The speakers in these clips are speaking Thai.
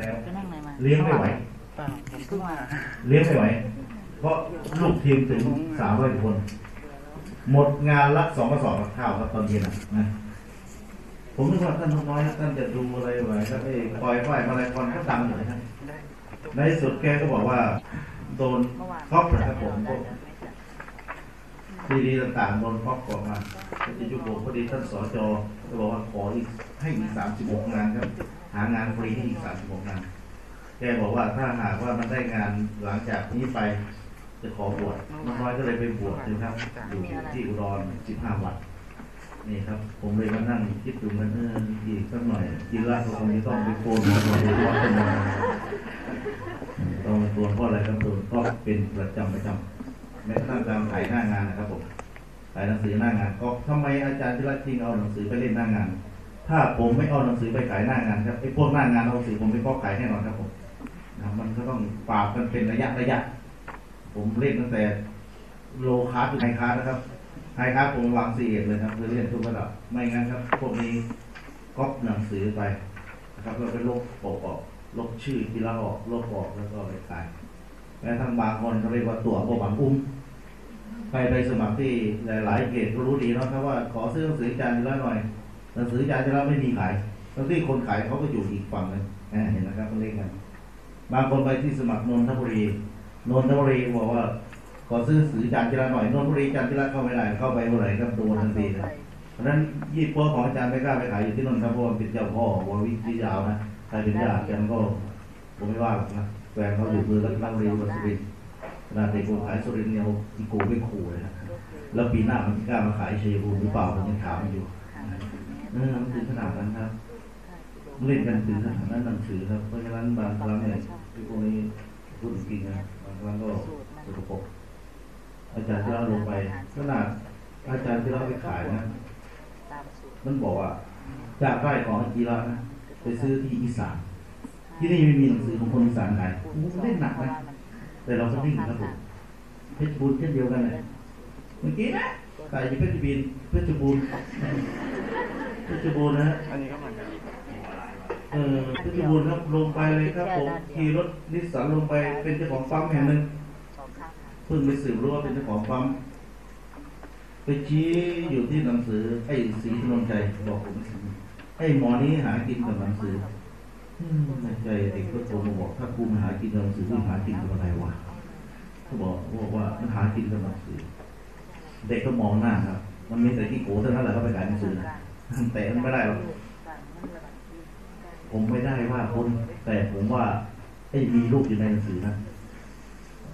แล้วไปนั่งไหนมาเลี้ยงไม่ไหวเปล่าผมเพิ่งมาเลี้ยงไม่ไหว เพราะลูกทีมถึงสามร้อยคน หมดงานละสองกระสอบกับข้าวครับตอนเย็นอะนะ ผมนึกว่าท่านน้อยๆท่านจะดูอะไรไหวครับไอ้ปล่อยไฟมาอะไรคอนก็ดังอยู่นะครับในที่สุดแกก็บอกว่า โดนเมื่อวานครอบนะครับผมพวกซีดีต่างๆโดนครอบกออกมาที่ยุโรปพอดีท่านสจก็บอกว่าขออีกให้อีกสามสิบหกงานครับ หางานฟรีให้อีกสามสิบหกงานแกบอกว่าถ้าหากว่ามันได้งานหลังจากนี้ไปจะขอบวชน้องน้อยก็เลยไปบวชนะครับอยู่ที่อุดรสิบห้าวันนี่ครับ ผมเลยมานั่งคิดดูมันเอออีกสักหน่อยกินละก็คงจะต้องไปโกนหัวตัวเองว่าเป็นยังไงต้องไปโกนเพราะอะไรครับโดนก็เป็นประจำประจำแม้กระทั่งการถ่ายหน้างานนะครับผมถ่ายหนังสือหน้างานก็ทำไมอาจารย์ที่รักจริงเอาหนังสือไปเล่นหน้างาน ถ้าผมไม่เอาหนังสือไปขายหน้างานครับไอ้พวกหน้างานเอาหนังสือผมไปก็ขายแน่นอนครับผมนะมันก็ต้องปราบกันเป็นระยะระยะ ผมเล่นตั้งแต่ low class high class นะครับ high class ผมวางสี่เอ็ดเลยครับคือเล่นทุกระดับไม่งั้นครับ พวกนี้ก๊อปหนังสือไปนะครับแล้วไปลบปกออกลบชื่อกีฬาออกลบออกแล้วก็ไปขายแม้ทั้งบางคนเขาเรียกว่าตัวบบังอุ้มใครไปสมัครที่หลายๆเกตก็รู้ดีเนาะครับว่าขอซื้อหนังสืออาจารย์ทีละหน่อย หนังสืออาจารย์ทีละไม่มีขายทั้งที่คนขายเขาก็อยู่อีกฝั่งหนึงอ่าเห็นนะครับเขาเล่นกันบางคนไปที่สมัครนนทบุรีนนทบุรีบอกว่าขอซื้อสื่อจานจิระหน่อยนนทบุรีจานจิระเข้าไม่ได้เข้าไปเมื่อไหร่ครับโดนทันทีเลยเพราะฉะนั้นยี่ปัวของอาจารย์ไม่กล้าไปขายอยู่ที่นนทบุรีเป็นเจ้าพ่อวรวิทย์ยาวนะใครเป็นญาติกันก็ผมไม่ว่าหรอกนะแฟนเขาอยู่มือรัตนบุรีวัสุรินทร์ขนาดเด็กคนขายสุรินทร์เนี่ยเอาอีโก้ไม่ขู่เลยนะแล้วปีหน้ามันจะกล้ามาขายชัยภูมิหรือเปล่าผมยังถามมันอยู่ เออมันถึงขนาดนั้นครับเล่นกันถึงขนาดนั้นหนังสือครับเพราะฉะนั้นบางครั้งเนี่ยที่พวกนี้พูดจริงนะบางครั้งก็สกปรกอาจารย์ที่เราลงไปขนาดอาจารย์ที่เราไปขายนะมันบอกว่าจากไร่ของอาจีระนะไปซื้อที่อีสานที่นี่ไม่มีหนังสือของคนอีสานขายเล่นหนักนะแต่เราก็นิ่งครับผมเพชรบูรณ์เช่นเดียวกันเลยเมื่อกี้นะขายอยู่เพชรบูรณ์เพชรบูรณ์ ชรบูรณ์นะฮะอันนี้ก็เหมือนกันเออเพชรบูรณ์ครับลงไปเลยครับผมขี่รถนิสสันลงไปเป็นเจ้าของปั๊มแห่งหนึ่งสองข้างทางเพิ่งไปสืบรู้ว่าเป็นเจ้าของปั๊มไปชี้อยู่ที่หนังสือไอ้สีธนงใจบอกผมไอ้หมอนี้หากินกับหนังสืออืมในใจเด็กก็โทรมาบอกถ้ากูมาหากินกับหนังสือมึงหากินกับอะไรวะเขาบอกบอกว่ามันหากินกับหนังสือ เด็กก็มองหน้าครับ มันมีแต่ที่โกเท่านั้นแหละเขาไปขายหนังสือ นะแต่มันไม่ได้หรอกผมไม่ได้ว่าคนแต่ผมว่าไอ้มีลูกอยู่ในหนังสือนะ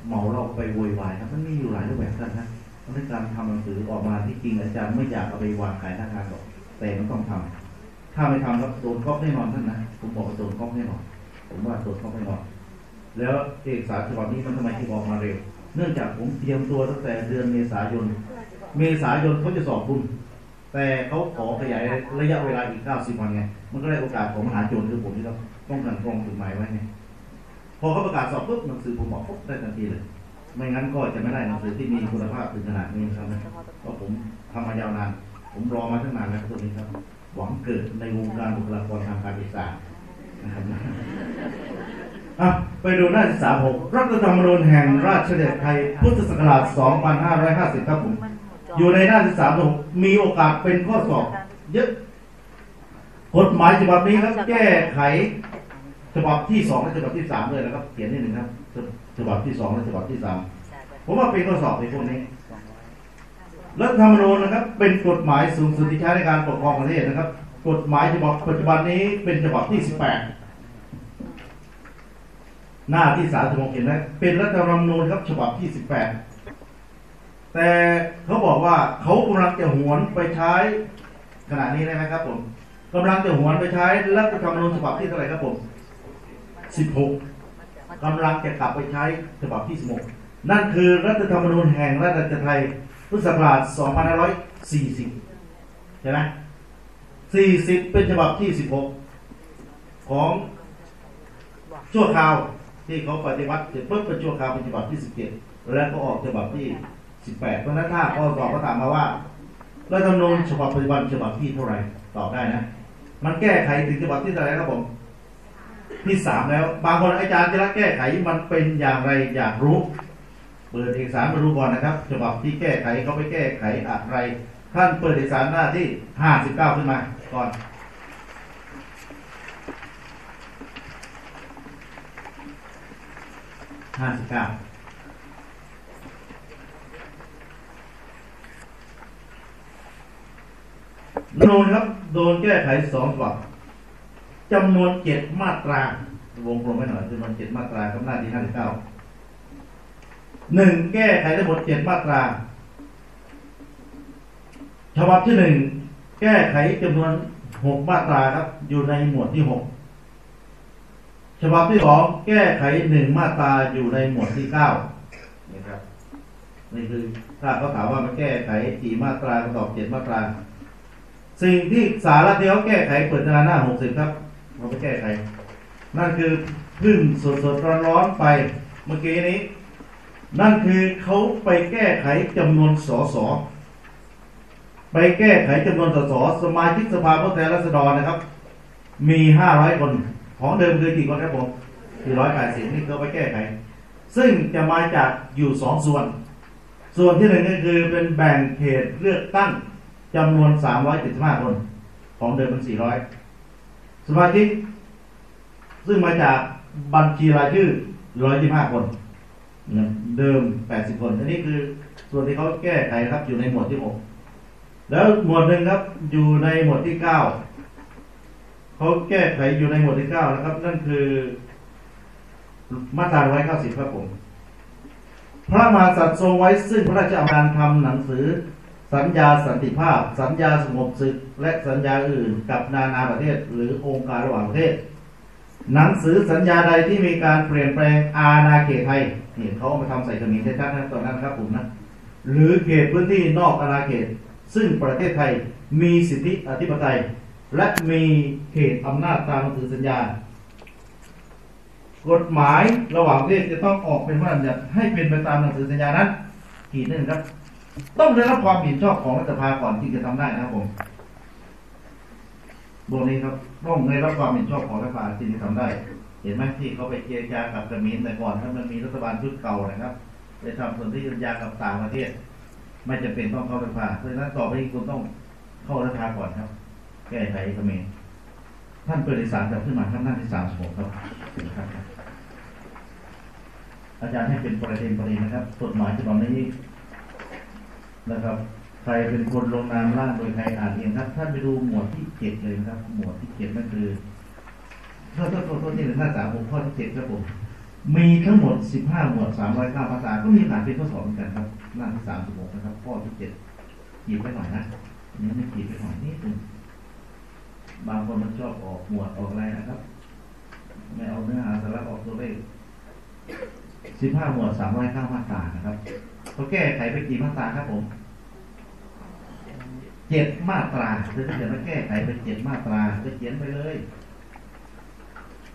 เมาเราไปโวยวายครับมันมีอยู่หลายรูปแบบท่านนะมันเป็นการทำหนังสือออกมาที่จริงอาจารย์ไม่อยากเอาไปวางขายหน้างานหรอกแต่มันต้องทำถ้าไม่ทำแล้วโดนก๊อปแน่นอนท่านนะผมบอกว่าโดนก๊อปแน่นอนผมว่าโดนก๊อปแน่นอนแล้วเอกสารฉบับนี้มันทำไมถึงออกมาเร็ว เนื่องจากผมเตรียมตัวตั้งแต่เดือนเมษายน เมษายนเขาจะสอบคุณ แต่เขาขอขยายระยะเวลาอีก 90 วันไง มันก็ได้โอกาสของมหาโจรคือผมที่เขาป้องกันกรองกฎหมายไว้ไงพอเขาประกาศสอบปุ๊บหนังสือผมบอกปุ๊บได้ทันทีเลย ไม่งั้นก็จะไม่ได้หนังสือที่มีคุณภาพถึงขนาดนี้ครับนะเพราะผมทำมายาวนาน ผมรอมาตั้งนานแล้วตัวนี้ครับ หวังเกิดในวงการบุคลากรทางการศึกษานะครับไปดูหน้าที่36รัฐธรรมนูญแห่งราชอาณาจักรไทยพุทธศักราช 2550 ครับผม อยู่ในหน้าที่36มีโอกาสเป็นข้อสอบเยอะกฎหมายฉบับนี้ครับแก้ไขฉบับที่สองและฉบับที่สามเลยนะครับเขียนนิดหนึ่งครับฉบับที่สองและฉบับที่สามผมว่าเป็นข้อสอบในพวกนี้รัฐธรรมนูญนะครับ เป็นกฎหมายสูงสุดที่ใช้ในการปกครองประเทศนะครับ กฎหมายฉบับปัจจุบันนี้เป็นฉบับที่สิบแปดหน้าที่สามสิบหกเห็นไหมเป็นรัฐธรรมนูญครับฉบับที่สิบแปด แต่เขาบอกว่าเขากำลังจะหวนไปใช้ขณะนี้ได้ไหมครับผมกำลังจะหวนไปใช้รัฐธรรมนูญฉบับที่เท่าไหร่ครับผมสิบหกกำลังจะกลับไปใช้ฉบับที่16นั่นคือรัฐธรรมนูญแห่งราชอาณาจักรไทยพุทธศักราช2540ใช่ไหม40 เป็นฉบับที่ 16 ของชั่วคราวที่เขาปฏิวัติเสร็จปุ๊บเป็นชั่วคราวเป็นฉบับที่ 17 แล้วก็ออกฉบับที่ 18 เพราะฉะนั้นถ้าข้อสอบก็ถามมาว่ารัฐธรรมนูญฉบับปัจจุบันฉบับที่เท่าไหร่ตอบได้นะ มันแก้ไขถึงฉบับที่เท่าไหร่ครับผมที่สามแล้ว บางคนอาจารย์จะรักแก้ไขมันเป็นอย่างไรอยากรู้เปิดเอกสารมาดูก่อนนะครับฉบับที่แก้ไขเขาไปแก้ไขอะไร ท่านเปิดเอกสารหน้าที่ห้าสิบเก้าขึ้นมาก่อนห้าสิบเก้า โนนครับโดนแก้ไขสองฉบับจำนวนเจ็ดมาตราวงกลมไว้หน่อยจำนวนเจ็ดมาตราครับหน้าที่ห้าสิบเก้าหนึ่งแก้ไขทั้งหมดเจ็ดมาตราฉบับที่หนึ่งแก้ไขจำนวนหกมาตราครับ อยู่ในหมวดที่หกฉบับที่สองแก้ไขหนึ่งมาตราอยู่ในหมวดที่เก้านี่ครับนี่คือถ้าเขาถามว่ามันแก้ไขกี่มาตราก็ตอบเจ็ดมาตรา สิ่งที่สาระที่เขาแก้ไขเปิดหน้าหน้าหกสิบครับเราไปแก้ไข นั่นคือพึ่งสดสดร้อนร้อนไปเมื่อกี้นี้ นั่นคือเขาไปแก้ไขจำนวนสสไปแก้ไขจำนวนสสสมาชิกสภาผู้แทนราษฎรนะครับ มีห้าร้อยคนของเดิมคือกี่คนครับผมสี่ร้อยแปดสิบนี่เขาไปแก้ไข ซึ่งจะมาจากอยู่สองส่วน ส่วนที่หนึ่งก็คือเป็นแบ่งเขตเลือกตั้ง จำนวนสามร้อยเจ็ดสิบห้าคน ของเดิมมันสี่ร้อยสมาชิก ซึ่งมาจากบัญชีรายชื่อร้อยยี่ห้าคนเดิมแปดสิบคนอันนี้คือส่วนที่เขาแก้ไขครับอยู่ในหมวดที่หกแล้วหมวดหนึ่งครับอยู่ในหมวดที่เก้าเขาแก้ไขอยู่ในหมวดที่เก้านะครับ นั่นคือมาตราร้อยเก้าสิบครับผม พระมหากษัตริย์ทรงไว้ซึ่งพระราชอำนาจทำหนังสือ สัญญาสันติภาพ สัญญาสงบศึก และสัญญาอื่นกับนานาประเทศหรือองค์การระหว่างประเทศ หนังสือสัญญาใดที่มีการเปลี่ยนแปลงอาณาเขตไทยเนี่เขามาทำใส่เขมิ้นชัดๆนะตอนนั้นครับผมนะ หรือเขตพื้นที่นอกอาณาเขต ซึ่งประเทศไทยมีสิทธิอธิปไตย และมีเขตอำนาจตามหนังสือสัญญากฎหมายระหว่างประเทศจะต้องออกเป็นพระราชบัญญัติให้เป็นไปตามหนังสือสัญญานั้นขีดหนึ่งครับ ต้องได้รับความเห็นชอบของรัฐสภาก่อนที่จะทำได้นะครับผมบทนี้ครับต้องได้รับความเห็นชอบของรัฐบาลที่จะทำได้ เห็นไหมที่เขาไปเจรจากับเขมรแต่ก่อนถ้ามันมีรัฐบาลชุดเก่านะครับไปทำส่วนที่สัญญากับต่างประเทศ ไม่จำเป็นต้องเข้ารัฐสภาเพราะฉะนั้นต่อไปนี้คุณต้องเข้ารัฐสภาก่อนครับ แก้ไขเขมรท่านเปิดเอกสารแบบขึ้นมาข้างหน้าที่สามสิบหกครับครับอาจารย์ให้เป็นประเด็นประเด็นนะครับกฎหมายฉบับนี้ นะครับใครเป็นคนลงนามร่างโดยใครอ่านเองครับท่านไปดูหมวดที่เจ็ดเลยนะครับ หมวดที่เจ็ดนั่นคือโทษโทษโทษโทษนี่หนึ่งหน้าสามผมข้อที่เจ็ดครับผมมีทั้งหมดสิบห้าหมวดสามร้อยเก้ามาตราก็มีหลายเป็นข้อสอบเหมือนกันครับหน้าที่สามสิบหกนะครับ ข้อที่เจ็ดขีดไปหน่อยนะนนี้ไม่ขีดไปหน่อยนิดนึงบางคนมันชอบออกหมวดออกอะไรนะครับไม่เอาเนื้อหาสาระออกตัวเลขสิบห้าหมวดสามร้อยเก้ามาตรานะครับเขาแก้ไขไปกี่มาตราครับผม เจ็ดมาตราคือถ้าเกิดว่าแก้ไขไปเจ็ดมาตราจะเขียนไปเลย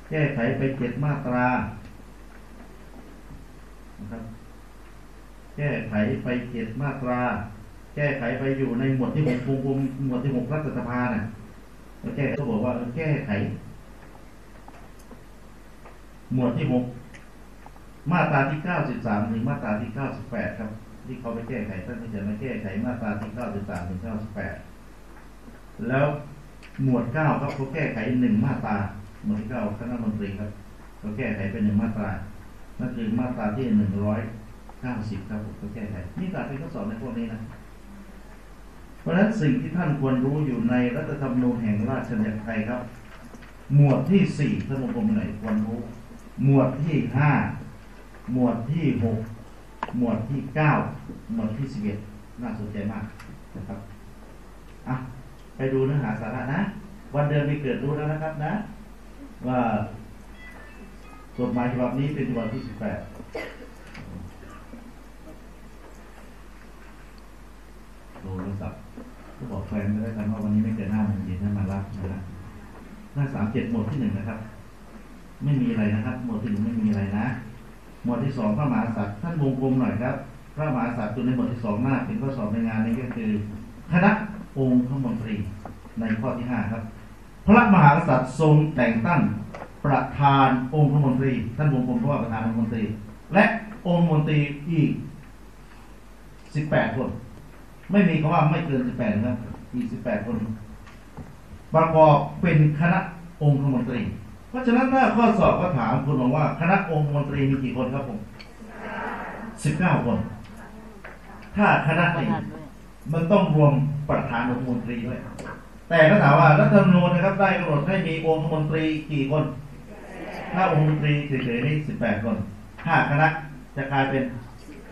แก้ไขไปเจ็ดมาตรานะครับแก้ไขไปเจ็ดมาตรา แก้ไขไปอยู่ในหมวดที่หกภูมิภูมิหมวดที่หกรัฐสภาน่ะแล้วแก้ก็บอกว่าแก้ไข หมวดที่หกมาตราที่93ถึงมาตราที่98ครับ ที่เขาไปแก้ไขท่านจะมาแก้ไขมาตราที่93ถึง98แปดแล้วหมวด9ครับเขาแก้ไขหนึ่งมาตราหมวดที่9คณะมนตรีครับเขาแก้ไขเป็นหนึ่งมาตรานั่นคือมาตราที่190ครับผมเขาแก้ไขนี่การเป็นข้อสอบในพวกนี้นะเพราะฉะนั้นสิ่งที่ท่านควรรู้อยู่ในรัฐธรรมนูญแห่งราชอาณาจักรไทยครับ หมวดที่4ท่านวงกลมไหนควรรู้ หมวดที่5หมวดที่หก หมวดที่เก้าหมวดที่สิบเอ็ดน่าสนใจมากนะครับอะไปดูเนื้อหาสาระนะ วันเดือนปีเกิดรู้แล้วนะครับนะ ว่ากฎหมายฉบับนี้เป็นฉบับที่สิบแปดโทรศัพท์ก็บอกแฟนไม่ได้กันว่าวันนี้ไม่เกิดหน้ามันเย็นให้มารับนะหน้าสามเจ็ดหมวดที่หนึ่งนะครับ ไม่มีอะไรนะครับ หมวดที่หนึ่งไม่มีอะไรนะ หมวดที่สองพระมหากษัตริย์ท่านวงกลมหน่อยครับพระมหากษัตริย์ตัวในหมวดที่สองหน้าเป็นข้อสอบในงานนี้ก็คือคณะองค์ขมนตรีในข้อที่ห้าครับ พระมหากษัตริย์ทรงแต่งตั้งประธานองค์ขมนตรี ท่านวงกลมเพราะว่าประธานองค์มนตรี และองค์มนตรีอีก18คน ไม่มีคำว่าไม่เกิน18นะครับอีก18คนประกอบเป็นคณะองค์มนตรี เพราะฉะนั้นถ้าข้อสอบก็ถามคุณบอกว่าคณะองค์มนตรีมีกี่คนครับผม19คน ถ้าคณะนี้มันต้องรวมประธานองค์มนตรีด้วย แต่ก็ถามว่ารัฐธรรมนูญนะครับได้กำหนดให้มีองค์มนตรีกี่คน ถ้าองค์มนตรีเฉยๆนี่18คน ถ้าคณะจะกลายเป็น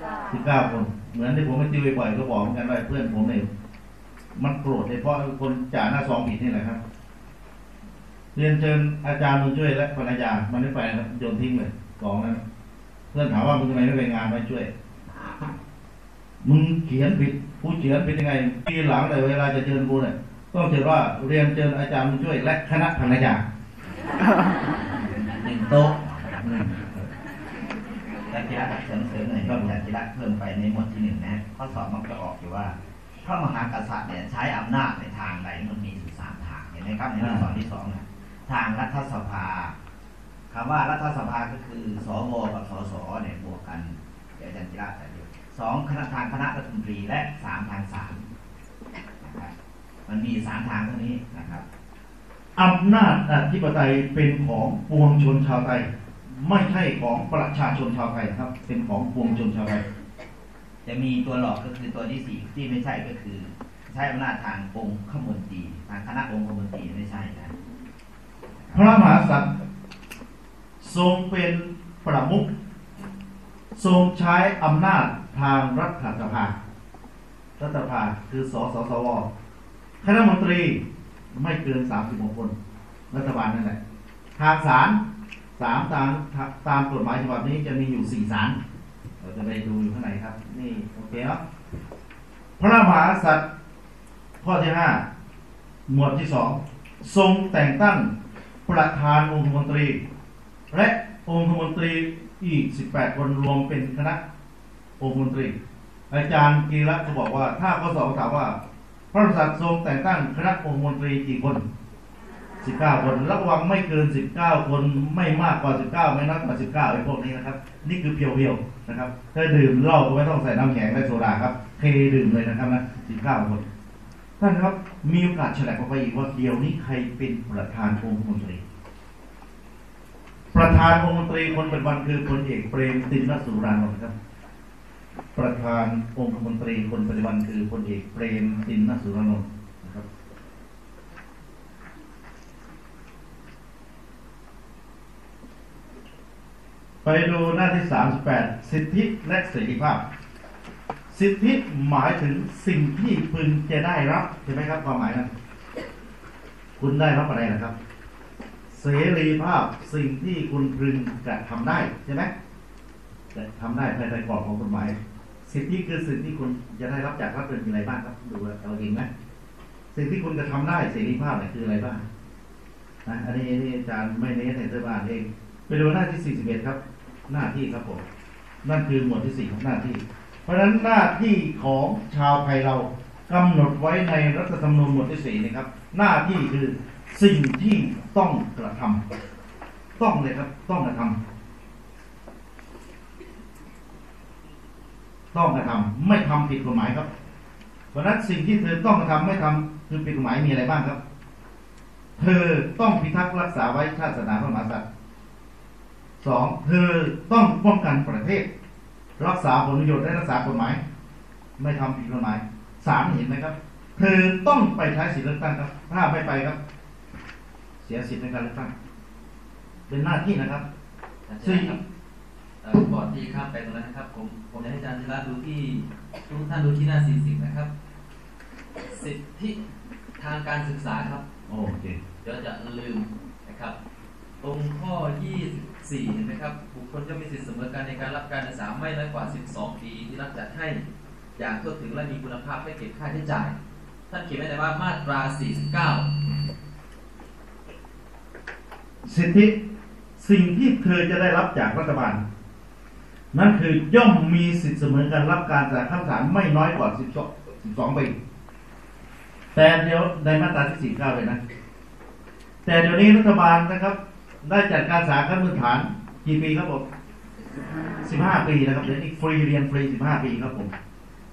19คน เหมือนที่ผมไปติวบ่อยๆก็บอกเหมือนกันว่าเพื่อนผมเนี่ยมันโกรธเลยเพราะคนจ่าหน้าซองผิดนี่แหละครับ เรียนเชิญอาจารย์มึงช่วยและภรรยามันไม่ไปครับโยนทิ้งเลยกองนั้นเพื่อนถามว่ามึงทำไมไม่ไปงานไม่ช่วยมึงเขียนผิดกูเขียนผิดยังไงปีหลังแต่เวลาจะเชิญกูเนี่ยต้องเชิญว่าเรียนเชิญอาจารย์มึงช่วยและคณะภรรยาหนึ่งโต๊ะอืมอาจารย์กีฬาเสริมเสริมหน่อยก็อาจารย์กีฬาเพิ่มไปในหมวดที่หนึ่งนะข้อสอบมันจะออกอยู่ว่าพระมหากษัตริย์เนี่ยใช้อำนาจในทางใดมันมีอยู่สามทางเห็นไหมครับในข้อสอบที่สองนะ ทางรัฐสภาคำว่ารัฐสภาก็คือสวกับสสเนี่ยบวกกันเดี๋ยวอาจารย์กีฬาจะอยู่สองคณะทางคณะรัฐมนตรีและสามทางศาลนะครับมันมีสามทางเท่านี้นะครับอำนาจอธิปไตยเป็นของปวงชนชาวไทยไม่ใช่ของประชาชนชาวไทยครับ เป็นของปวงชนชาวไทยจะมีตัวหลอกก็คือตัวที่สี่ที่ไม่ใช่ก็คือ ใช้อำนาจทางองค์ขมนตรีทางคณะองค์ขมนตรีไม่ใช่นะ พระมหากษัตริย์ทรงเป็นประมุขทรงใช้อำนาจทางรัฐสภา รัฐสภาคือสสสวคณะมนตรีไม่เกิน 36 คน รัฐบาลนั่นแหละ ทางศาลสามตามตามกฎหมายฉบับนี้จะมีอยู่สี่ศาลเราจะไปดูอยู่ข้างในครับ นี่โอเคเนาะพระมหากษัตริย์ข้อที่ห้าหมวดที่สองทรงแต่งตั้ง ประธานองคมนตรี และองคมนตรีอีก 18 คนรวมเป็นคณะองคมนตรี อาจารย์กีระจะบอกว่า ถ้าข้อสอบถามว่า พระมหากษัตริย์ทรงแต่งตั้งคณะองคมนตรีกี่คน 19 คนระวังไม่เกิน 19 คนไม่มากกว่า 19 ไม่น้อยกว่า 19ไอ้พวกนี้นะครับ นี่คือเพียวๆนะครับถ้าดื่มเหล้าก็ไม่ต้องใส่น้ำแข็งและโซดาครับเทดื่มเลยนะครับนะ19 คน ท่านครับมีโอกาสแฉลกออกไปอีกว่าเดียวนี้ใครเป็นประธานองคมนตรี ประธานองคมนตรีคนปัจจุบันคือพลเอกเปรมตินสุรานนท์ครับ ประธานองคมนตรีคนปัจจุบันคือพลเอกเปรมตินสุรานนท์นะครับไปดูหน้าที่ 38 สิทธิและเสรีภาพ สิทธิหมายถึงสิ่งที่พึงจะได้รับใช่ไหมครับความหมายนั้นคุณได้รับอะไรนะครับ เสรีภาพสิ่งที่คุณพึงจะทำได้ใช่ไหมจะทำได้ภายใต้กรอบของกฎหมาย สิทธิคือสิ่งที่คุณจะได้รับจากรัฐเป็นอะไรบ้างครับดูเอาเองนะสิ่งที่คุณจะทำได้เสรีภาพเนี่ยคืออะไรบ้างนะอันนี้อันนี้อาจารย์ไม่เน้นให้เธอบ้านเองไปดูหน้าที่ 41 ครับ หน้าที่ครับผมนั่นคือหมวดที่4ของหน้าที่ เพราะฉะนั้นหน้าที่ของชาวไทยเรากำหนดไว้ในรัฐธรรมนูญหมวดที่4นะครับ หน้าที่คือสิ่งที่ต้องกระทำต้องเลยครับ ต้องกระทำต้องกระทำไม่ทำผิดกฎหมายครับ เพราะนั้นสิ่งที่เธอต้องกระทำไม่ทำคือผิดกฎหมายมีอะไรบ้างครับ เธอต้องพิทักษ์รักษาไว้ชาติศาสนาพระมหากษัตริย์สองเธอต้องป้องกันประเทศ รักษาผลประโยชน์และรักษากฎหมาย ไม่ทำผิดกฎหมายสามเห็นไหมครับเธอต้องไปใช้สิทธิเลือกตั้งครับ ถ้าไม่ไปครับ เสียสิทธิในการเลือกตั้งเป็นหน้าที่นะครับสี่ครับเอ่อก่อนที่ข้ามไปตรงนั้นนะครับ ผมผมอยากให้อาจารย์ธีระดูที่ทุกท่านดูที่หน้า40นะครับ สิทธิทางการศึกษาครับโอเคเดี๋ยวจะลืมนะครับ ตรงข้อ24เห็นไหมครับบุ คคลจะมีสิทธิเสมอกันในการรับการศึกษาไม่น้อยกว่า 12 ปีที่รัฐจัดให้ อย่างทั่วถึงและมีคุณภาพไม่เก็บค่าใช้จ่าย ท่านเขียนไว้แต่ว่ามาตรา 49 สิทธิสิ่งที่เธอจะได้รับจากรัฐบาล นั่นคือย่อมมีสิทธิเสมอการรับการจากข้ามศาลไม่น้อยกว่า 12 12 ปี แต่เดี๋ยวในมาตราที่ 49 เลยนะ แต่เดี๋ยวนี้รัฐบาลนะครับ ได้จัดการศึกษาขั้นพื้นฐาน กี่ปีครับผมสิบห้าปีนะครับเดี๋ยวนี้ฟรีเรียนฟรีสิบห้าปีครับผม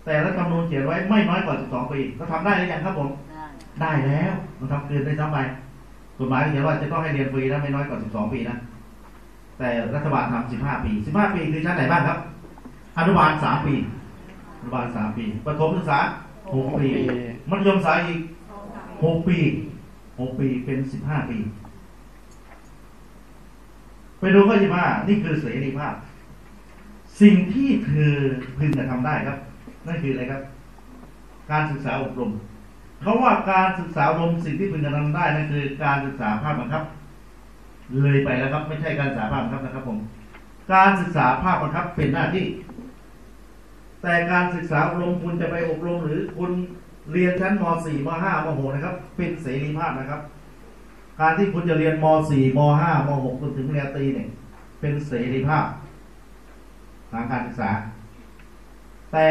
แต่รัฐธรรมนูญเขียนไว้ไม่น้อยกว่าสิบสองปีเราทำได้หรือยังครับผมได้ได้แล้วมันทำเกินได้ซ้ำไปกฎหมายเขียนว่าจะต้องให้เรียนฟรีนะไม่น้อยกว่า12ปีนะแต่รัฐบาลทำ15ปี15ปีคือชั้นไหนบ้างครับ อนุบาล3ปีอนุบาล3ปีประถมศึกษา6ปีมัธยมศึกษาอีก6ปี6ปีเป็น15ปี ไปดูข้อ25นี่คือเสรีภาพ สิ่งที่เธอพึงจะทำได้ครับ นั่นคืออะไรครับ การศึกษาอบรมเขาว่าการศึกษาอบรมสิ่งที่พึงกระทำได้นั่นคือ การศึกษาภาคบังคับ เลยไปแล้วครับ ไม่ใช่การศึกษาภาคบังคับนะครับผม การศึกษาภาคบังคับเป็นหน้าที่ แต่การศึกษาอบรมคุณจะไปอบรม หรือคุณเรียนชั้นม .4 ม .5 ม .6 นะครับ เป็นเสรีภาพนะครับ การที่คุณจะเรียนม .4 ม .5 ม .6 จนถึงปริญญาตรีเนี่ยเป็นเสรีภาพทางการศึกษา แต่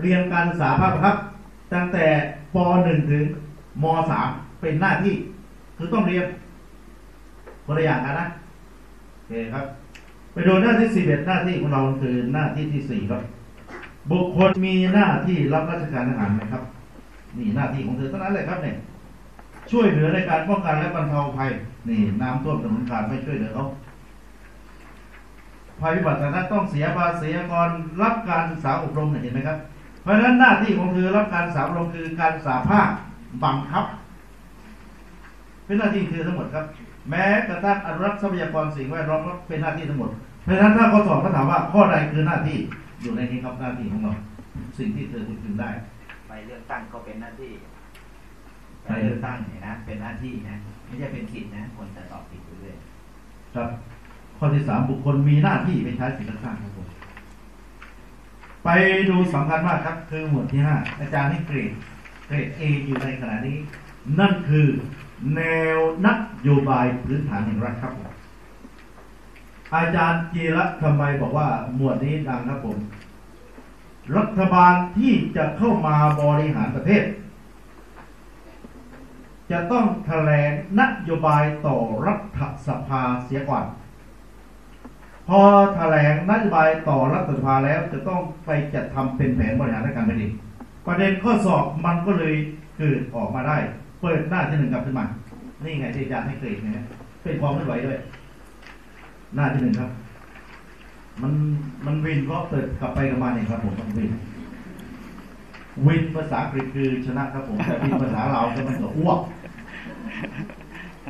เรียนการศึกษาภาคบังคับ ตั้งแต่ป .1 ถึงม .3 เป็นหน้าที่ คือต้องเรียนคนละอย่างกันนะโอเคครับ ไปดูหน้าที่ 11 หน้าที่ของเราคือหน้าที่ที่ 4 ครับ บุคคลมีหน้าที่รับราชการทหารไหมครับ นี่หน้าที่ของเธอเท่านั้นเลยครับเนี่ย ช่วยเหลือในการป้องกันและบรรเทาภัยนี่น้ำท่วมถนนขาดไม่ช่วยเหลือเขาภัยพิบัตินั้นต้องเสียภาษีก่อนรับการศึกษาอบรมเห็นไหมครับ เพราะฉะนั้นหน้าที่ของเธอรับการศึกษาอบรมคือการศึกษาภาคบังคับ เป็นหน้าที่เธอทั้งหมดครับ แม้กระทั่งอนุรักษ์ทรัพยากรสิ่งแวดล้อมก็เป็นหน้าที่ทั้งหมด เพราะฉะนั้นถ้าข้อสอบเขาถามว่าข้อใดคือหน้าที่อยู่ในนี้ครับหน้าที่ของเรา สิ่งที่เธอคุณพึงได้ ไปเลือกตั้งก็เป็นหน้าที่ ไปเลือกตั้งเนี่ยนะเป็นหน้าที่นะไม่ใช่เป็นสิทธินะคนจะตอบผิดอยู่เรื่อยครับข้อที่สามบุคคลมีหน้าที่ไปใช้สิทธิเลือกตั้งครับผมไปดูสำคัญมากครับ คือหมวดที่ห้าอาจารย์ให้เกรดเกรดเออยู่ในขณะนี้ นั่นคือแนวนโยบายพื้นฐานแห่งรัฐครับผมอาจารย์จีรัตทำไมบอกว่าหมวดนี้ดังครับผม รัฐบาลที่จะเข้ามาบริหารประเทศ จะต้องแถลงนโยบายต่อรัฐสภาเสียก่อน พอแถลงนโยบายต่อรัฐสภาแล้วจะต้องไปจัดทำเป็นแผนบริหารราชการแผ่นดินประเด็นข้อสอบมันก็เลยเกิดออกมาได้ เปิดหน้าที่หนึ่งกลับขึ้นมา นี่ไงที่อาจารย์ให้เกรดนะเป็นความไม่ไหวด้วย หน้าที่หนึ่งครับ มันมันวินเพราะเปิดกลับไปกลับมาเนี่ยครับผมมันวิน วินภาษาอังกฤษคือชนะครับผมแต่วินภาษาเราวก็มันก็อ้วก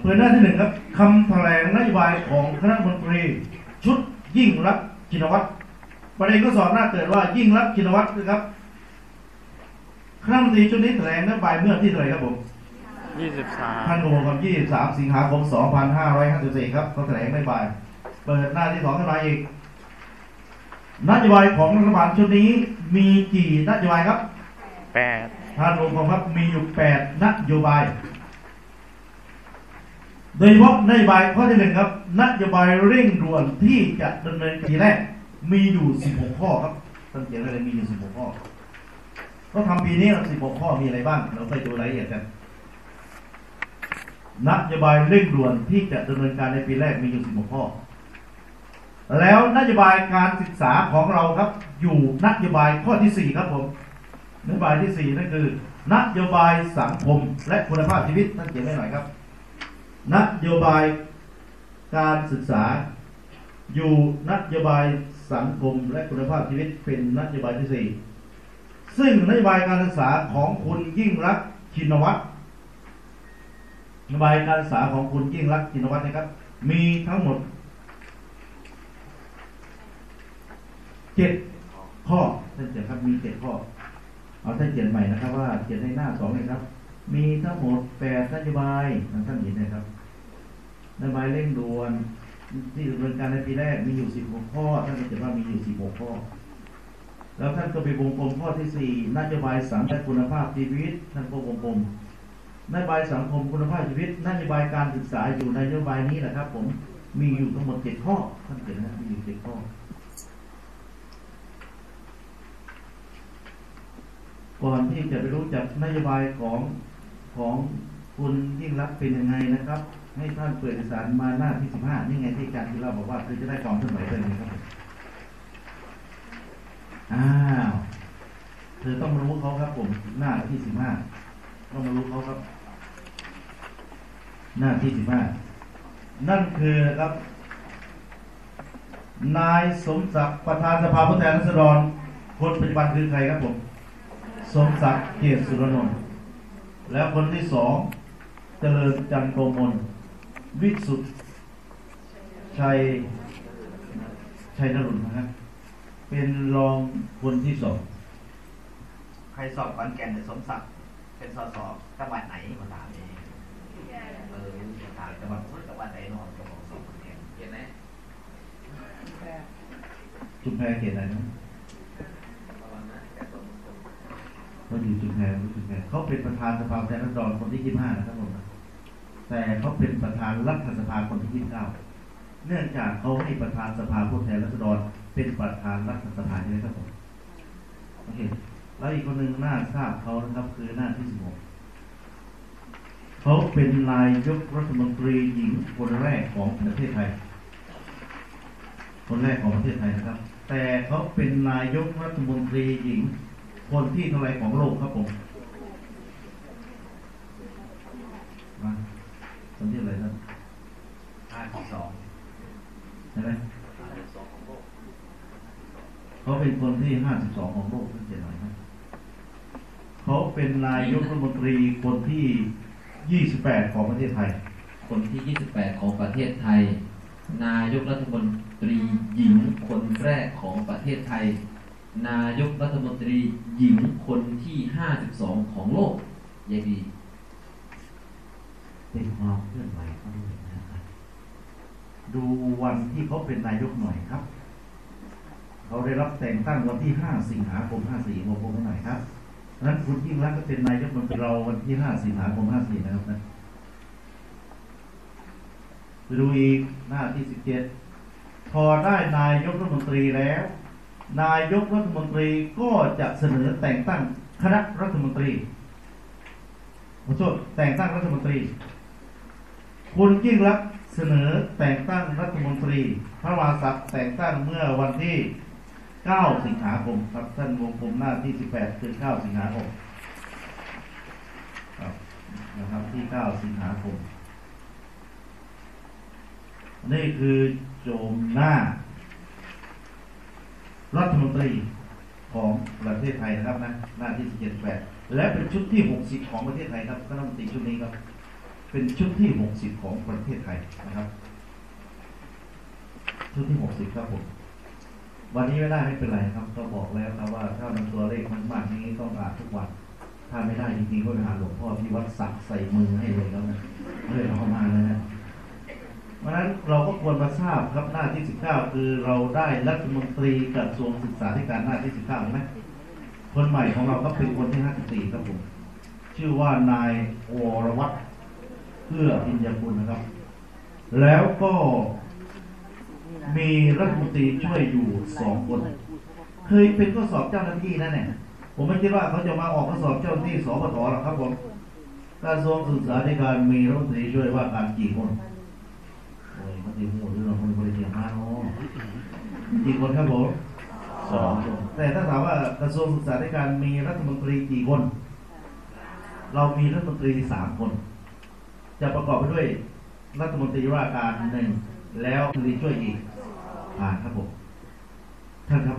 เปิดหน้าที่หนึ่งครับคำแถลงนโยบายของคณะรัฐมนตรี ชุดยิ่งรักษณ์ชินวัตรประเด็นข้อสอบหน้าเกิดว่ายิ่งรักษณ์ชินวัตรนะครับคณะรัฐมนตรีชุดนี้แถลงนโยบายเมื่อที่เท่าไหร่ครับผมยี่สิบสามท่านโอครับ23 สิงหาคม 2554 ครับเขาแถลงนโยบายเปิดหน้าที่สองขึ้นมาอีกนโยบายของรัฐบาลชุดนี้มีกี่นโยบายครับ แปดท่านองครับมีอยู่8นโยบายโดยเฉพาะนโยบายข้อที่หนึ่งครับนโยบายเร่งด่วนที่จะดำเนินปีแรกมีอยู่16ข้อครับท่านเขียนอะไรมีอยู่16ข้อก็ทำปีนี้ครับ16ข้อมีอะไรบ้าง เราไปดูรายละเอียดกันนโยบายเร่งด่วนที่จะดำเนินการในปีแรกมีอยู่16ข้อ แล้วนโยบายการศึกษาของเราครับ อยู่นโยบายข้อที่4ครับผม นโยบายที่สี่นั่นคือนโยบายสังคมและคุณภาพชีวิตท่านเขียนไว้หน่อยครับนโยบายการศึกษา อยู่นโยบายสังคมและคุณภาพชีวิตเป็นนโยบายที่สี่ซึ่งนโยบายการศึกษาของคุณยิ่งรักชินวัตรนโยบายการศึกษาของคุณยิ่งรักชินวัตรนะครับ มีทั้งหมดเจ็ดข้อท่านเขียนครับมีเจ็ดข้อ เอาท่านเขียนใหม่นะครับ ว่าเขียนในหน้าสองเลยครับ มีทั้งหมดแปดนโยบายนะท่านเห็นนะครับนโยบายเร่งด่วนที่ดำเนินการในปีแรกมีอยู่สิบหกข้อท่านเขียนว่ามีอยู่สิบหกข้อ แล้วท่านก็ไปวงกลมข้อที่สี่นโยบายสังคมคุณภาพชีวิตท่านก็วงกลมนโยบายสังคมคุณภาพชีวิตนโยบายการศึกษาอยู่ในนโยบายนี้แหละครับ ผมมีอยู่ทั้งหมดเจ็ดข้อท่านเขียนนะมีอยู่เจ็ดข้อ ก่อนที่จะไปรู้จักนโยบายของของคุณยิ่งรักเป็นยังไงนะครับ ให้ท่านเปิดเอกสารมาหน้าที่สิบห้านี่ไงที่อารที่เราบอกว่าคือจะได้ความเคลื่อนไหวเป็นไงครับอ้าวเธอต้องรู้เขาครับผมหน้าที่สิบห้าต้องมารู้เขาครับ หน้าที่สิบห้านั่นคือนะครับ นายสมศักดิ์ประธานสภาผู้แทนราษฎรคนปัจจุบันคือใครครับผม สมศักดิ์เกียรติสุรนนท์แล้วคนที่สองเจริญจันทร์โกมลวิสุทธิ์ชัยชัยนรุนนะครับเป็นรองคนที่สองใครสอบขอนแก่นเนี่ยสมศักดิ์เป็นสสจังหวัดไหนมาถามเองเออมาถามจังหวัดจังหวัดไหนเนอนจังหวัดสอบขอนแก่นเขียนไหมจุมแพเขตอะไรนะระวังนะแต่ตัวบุคคล เขาอยู่จุมแพอยู่จุมแพเขาเป็นประธานสภาแทนราษฎรคนที่ยี่สิบห้านะครับผมนะแต่เขาเป็นประธานรัฐสภาคนที่ยี่สิบเก้าเนื่องจากเขาให้ประธานสภาผู้แทนราษฎรเป็นประธานรัฐสภาใช่ไหมครับผมโอเคแล้วอีกคนหนึ่งน้าทราบเขานะครับคือหน้าที่สิบหกเขาเป็นนายกรัฐมนตรีหญิงคนแรกของประเทศไทย คนแรกของประเทศไทยนะครับ แต่เขาเป็นนายกรัฐมนตรีหญิง คนที่เท่าไรของโลกครับผมมาคนที่อะไรนะห้าที่สองใช่ไหมสองของโลกเขาเป็นคนที่ห้าสิบสองของโลกนั่นเจ๋งหน่อยนะเขาเป็นนายกรัฐมนตรีคนที่ยี่สิบแปดของประเทศไทย คนที่28ของประเทศไทย นายกรัฐมนตรีหญิงคนแรกของประเทศไทย นายกรัฐมนตรีหญิงคนที่ 52 ของโลกยายบีเป็นความเคลื่อนไหวเขาด้วยนะครับดูวันที่เขาเป็นนายกหน่อยครับ เขาได้รับแต่งตั้งวันที่ 5 สิงหาคม 54วงกลมให้หน่อยครับนั้นคุณยิ่งรักก็เป็นนายกมันเป็นเราวันที่ 5 สิงหาคม 54 นะครับนะดูอีกหน้าที่ 17 พอได้นายกรัฐมนตรีแล้ว นายกรัฐมนตรีก็จะเสนอแต่งตั้งคณะรัฐมนตรีขอโทษแต่งตั้งรัฐมนตรี คุณยิ่งรักษณ์เสนอแต่งตั้งรัฐมนตรี พระมหาศักดิ์แต่งตั้งเมื่อวันที่ 9 สิงหาคมครับท่านวงกลมหน้าที่ 18 คือ 9 สิงหาคมนะครับที่ 9 สิงหาคม นี่คือโจมหน้า รัฐมนตรีของประเทศไทยนะครับนะหน้าที่78และเป็นชุดที่ 60 ของประเทศไทยครับรัฐมนตรีชุดนี้ครับ เป็นชุดที่ 60 ของประเทศไทยนะครับ ชุดที่ 60 ครับผมวันนี้ไม่ได้ไม่เป็นไรครับ ก็บอกแล้วครับว่าถ้ามันตัวเลขมันมากนี้ต้องอ่านทุกวัน ถ้าไม่ได้จริงๆก็ไปหาหลวงพ่อที่วัดสักใส่มือให้เลยแล้วนะเลยเอามาเลยนะ เพราะฉะนั้นเราก็ควรมาทราบครับหน้าที่ 19 คือเราได้รัฐมนตรีกระทรวงศึกษาธิการหน้าที่ 19ใช่ไหมคนใหม่ของเราก็เป็นคนที่ 54 ครับผม ชื่อว่านายวรวัตรเพื่อพิญญาคุณนะครับ แล้วก็มีรัฐมนตรีช่วยอยู่สองคน เคยเป็นข้อสอบเจ้าหน้าที่นะเนี่ยผมไม่คิดว่าเขาจะมาออกข้อสอบเจ้าหน้าที่สปทหรอกครับผมกระทรวงศึกษาธิการมีรัฐมนตรีช่วยว่าการกี่คน โอ้ยมันตีหูหรือเราคนบริเทียมาเนาะกี่คนครับผมสองคนแต่ถ้าถามว่ากระทรวงศึกษาธิการมีรัฐมนตรีกี่คน เรามีรัฐมนตรีสามคน จะประกอบไปด้วยรัฐมนตรีว่าการหนึ่งแล้วรัฐมนตรีช่วยอีกผ่านครับผมท่านครับ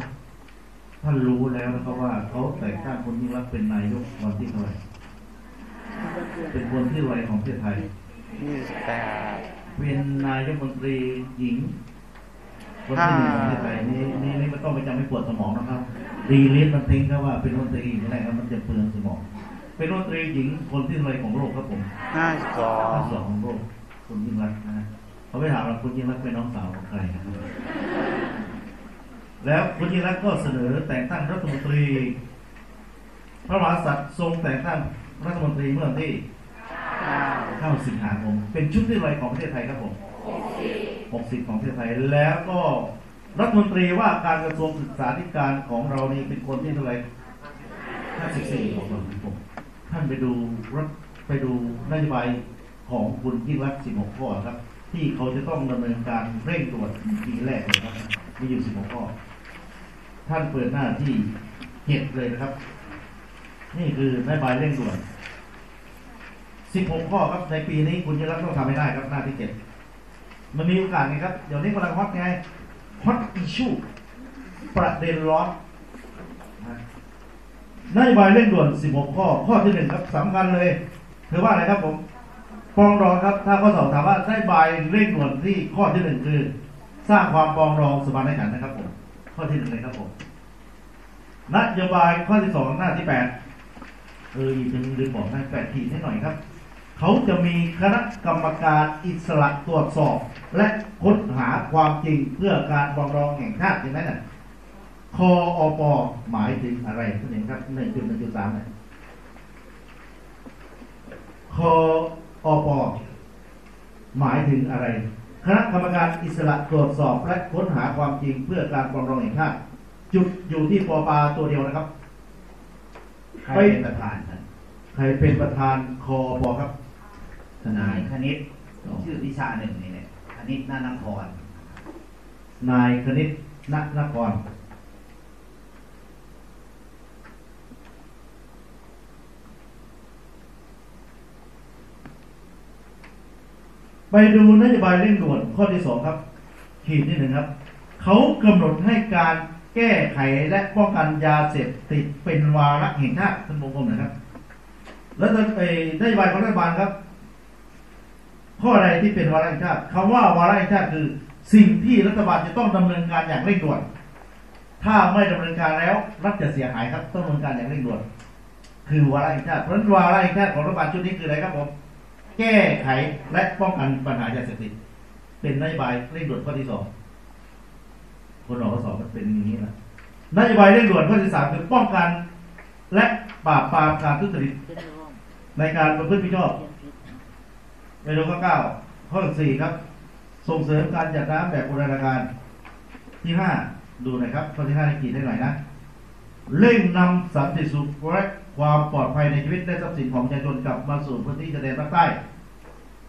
ท่านรู้แล้วนะครับว่าเขาแต่งตั้งคนยิ่งรักษณ์เป็นนายกวันที่เท่าไหร่เป็นคนที่ไรของประเทศไทยยี่สิบแปด เป็นนายกรัฐมนตรีหญิงคนที่หนึ่งของประเทศไทยนี่นี่นี่ไม่ต้องไปจำให้ปวดสมองนะครับดีลิสมันทิ้งครับว่าเป็นรัฐมนตรีหญิงอะไรครับมันจะเปลืองสมอง เป็นรัฐมนตรีหญิงคนที่ไรของโลกครับผมห้าสิบสองข้อสองของโลกคุณยิ่งรักษณ์นะฮะเขาไปถามว่าคุณยิ่งรักษณ์เป็นน้องสาวของใครนะครับแล้วคุณยิ่งรักษณ์ก็เสนอแต่งตั้งรัฐมนตรี พระมหากษัตริย์ทรงแต่งตั้งรัฐมนตรีเมื่อวันที่ 9สิงหาคมเป็นชุดที่ไรของประเทศไทยครับผม60ของประเทศไทยแล้วก็รัฐมนตรีว่าการกระทรวงศึกษาธิการของเรานี่เป็นคนที่เท่าไหร่54ของเราครับผมท่านไปดูรัฐไปดูนโยบายของคุณยิ่งรักษณ์16ข้อครับ ที่เขาจะต้องดำเนินการเร่งด่วนปีแรกเลยครับมีอยู่16ข้อท่านเปิดหน้าที่เจ็ดเลยนะครับ นี่คือนโยบายเร่งด่วน 16 ข้อครับในปีนี้คุณยิ่งรักษณ์ต้องทำให้ได้ครับหน้าที่เจ็ดมันมีโอกาสไงครับ เดี๋ยวนี้กำลังฮอตไงฮอตอิชูประเด็นร้อนนะนโยบายเร่งด่วน 16 ข้อ ข้อที่หนึ่งครับสำคัญเลยถือว่าอะไรครับผมปองดองครับ ถ้าข้อสอบถามว่านโยบายเร่งด่วนที่ข้อที่หนึ่งคือ สร้างความปองดองสมานฉันท์นะครับผมข้อที่หนึ่งเลยครับผมนโยบายข้อที่สองหน้าที่แปดเอออีกหนึ่งลืมบอกหน้าแปดขีดให้หน่อยครับ เขาจะมีคณะกรรมการอิสระตรวจสอบ และค้นหาความจริงเพื่อการปรองดองแห่งชาติใช่ไหมน่ะคออปหมายถึงอะไรท่านเห็นครับหนึ่งจุดหนึ่งจุดสามเนี่ยคออปหมายถึงอะไร คณะกรรมการอิสระตรวจสอบและค้นหาความจริงเพื่อการปรองดองแห่งชาติจุดอยู่ที่ปอปาตัวเดียวนะครับใครเป็นประธานท่านใครเป็นประธานคอปครับ ทนายคณิตชื่อวิชาหนึ่งนี่แหละคณิตนานคร นายคณิตณนครไปดูนโยบายเร่งด่วนข้อที่สองครับ ขีดที่หนึ่งครับ เขากำหนดให้การแก้ไขและป้องกันยาเสพติดเป็นวาระแห่งชาติท่านวงกลมนะครับ แล้วไอ้นโยบายของรัฐบาลครับ ข้ออะไรที่เป็นวาระแห่งชาติคำว่าวาระแห่งชาติคือสิ่งที่รัฐบาลจะต้องดำเนินการอย่างเร่งด่วน ถ้าไม่ดำเนินการแล้วรัฐจะเสียหายครับต้องดำเนินการอย่างเร่งด่วน คือวาระแห่งชาติเพราะวาระแห่งชาติของรัฐบาลชุดนี้คืออะไรครับผมแก้ไขและป้องกันปัญหายาเสพติดเป็นนโยบายเร่งด่วนข้อที่สองคนออกข้อสอบมันเป็นอย่างนี้นะนโยบายเร่งด่วนข้อที่สามคือป้องกัน และปราบปรามการทุจริตในการประพฤติมิดชอบ เรียนพิษเมนูข้อเก้าข้อสี่ครับส่งเสริมการจัดน้ำแบบบูรณาการที่ห้าดูหน่อยครับข้อที่ห้าให้ขีดให้หน่อยนะเร่งนำสันติสุขและความปลอดภัยในชีวิตและทรัพย์สินของประชาชนกลับมาสู่พื้นที่ชายแดนภาคใต้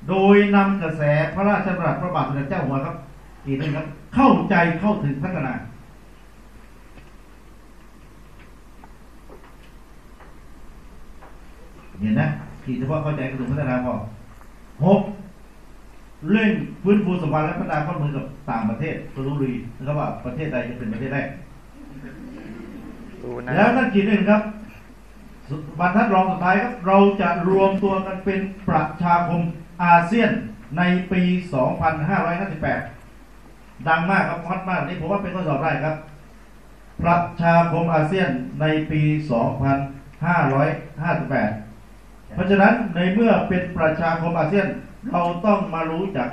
โดยนำกระแสพระราชดำรัสพระบาทสมเด็จเจ้าหัวครับอีกนึงครับ เข้าใจเข้าถึงพัฒนาเห็นนะขีดเฉพาะเข้าใจเข้าถึงพัฒนาพอ หกเร่งฟื้นฟูสัมพันธ์และพัฒนาข้อมือกับต่างประเทศก็รู้ดีนะครับว่าประเทศใดจะเป็นประเทศแรกดูนะแล้วนั่นขีดหนึ่งครับสุดบรรทัดรองสุดท้ายครับเราจะรวมตัวกันเป็นประชาคมอาเซียนในปี 2558 ดังมากครับฮอตมากนี่ผมว่าเป็นข้อสอบได้ครับ ประชาคมอาเซียนในปี 2558 เพราะฉะนั้นในเมื่อเป็นประชาคมอาเซียนเราต้องมารู้จัก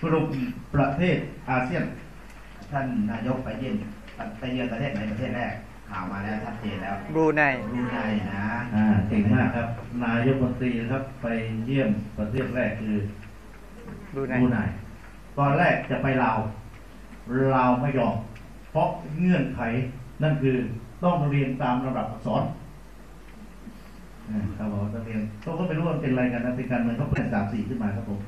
กลุ่มประเทศอาเซียน ท่านนายกไปเยี่ยมไปเยือนประเทศไหนประเทศแรกข่าวมาแล้วชัดเจนแล้วบรูไนบรูไนนะอ่าเก่งมากครับ นายกมนตรีนะครับไปเยี่ยมประเทศแรกคือบรูไนบรูไนตอนแรกจะไปลาวลาวไม่ยอมเพราะเงื่อนไขนั่นคือต้องเรียนตามระดับอักษรอ่า ครับผมต้องเรียนต้องก็ไม่รู้ว่าเป็นอะไรกันนะเป็นการเมืองเขาเปลี่ยนสามสี่ขึ้นมาครับผม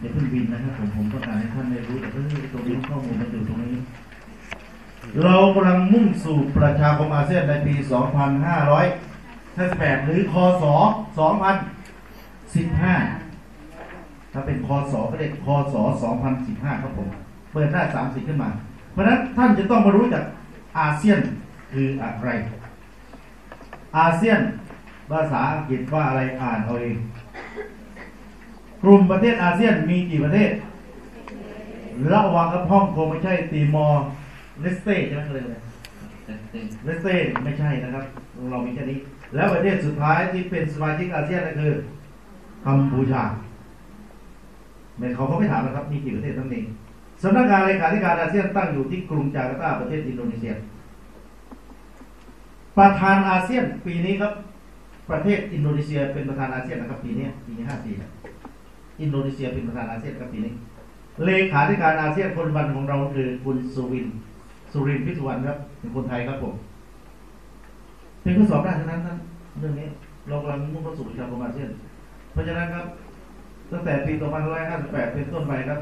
อย่าเพิ่งบินนะครับผมผมต้องการให้ท่านได้รู้แต่เฮ้ยตรงนี้ข้อมูลมันอยู่ตรงนี้ เรากำลังมุ่งสู่ประชาคมอาเซียนในปี 2558 หรือคศ2015 ถ้าเป็นคศก็เรียกคศ2015 ครับผม เปิดหน้า 30 ขึ้นมา เพราะนั้นท่านจะต้องมารู้จักอาเซียนคืออะไร อาเซียน ภาษาอังกฤษว่าอะไรอ่านเอาเองกลุ่มประเทศอาเซียนมีกี่ประเทศระหว่างกับฮ่องคงไม่ใช่ตีมอร์เลสเต้ใช่ไหมเขาเรียกอะไรเลสเต้ไม่ใช่นะครับ เรามีแค่นี้ แล้วประเทศสุดท้ายที่เป็นสมาชิกอาเซียนก็คือกัมพูชาไม่เขาเขาไม่ถามนะครับ มีกี่ประเทศทั้งนี้สำนักงานเลขาธิการอาเซียนตั้งอยู่ที่กรุงจาการ์ตาประเทศอินโดนีเซีย ประธานอาเซียนปีนี้ครับ ประเทศอินโดนีเซียเป็นประธานอาเซียนนะครับปีนี้ปีห้าสี่อินโดนีเซียเป็นประธานอาเซียนครับปีนี้ เลขาธิการอาเซียนคนปัจจุบันของเราคือคุณสุวิน สุรินพิสุวรรณครับเป็นคนไทยครับผม เป็นข้อสอบได้ทั้งนั้นท่านเรื่องนี้เรากำลังมุ่งเข้าสู่ประชาคมอาเซียนเพราะฉะนั้นครับตั้งแต่ปี2558 เป็นต้นไปครับ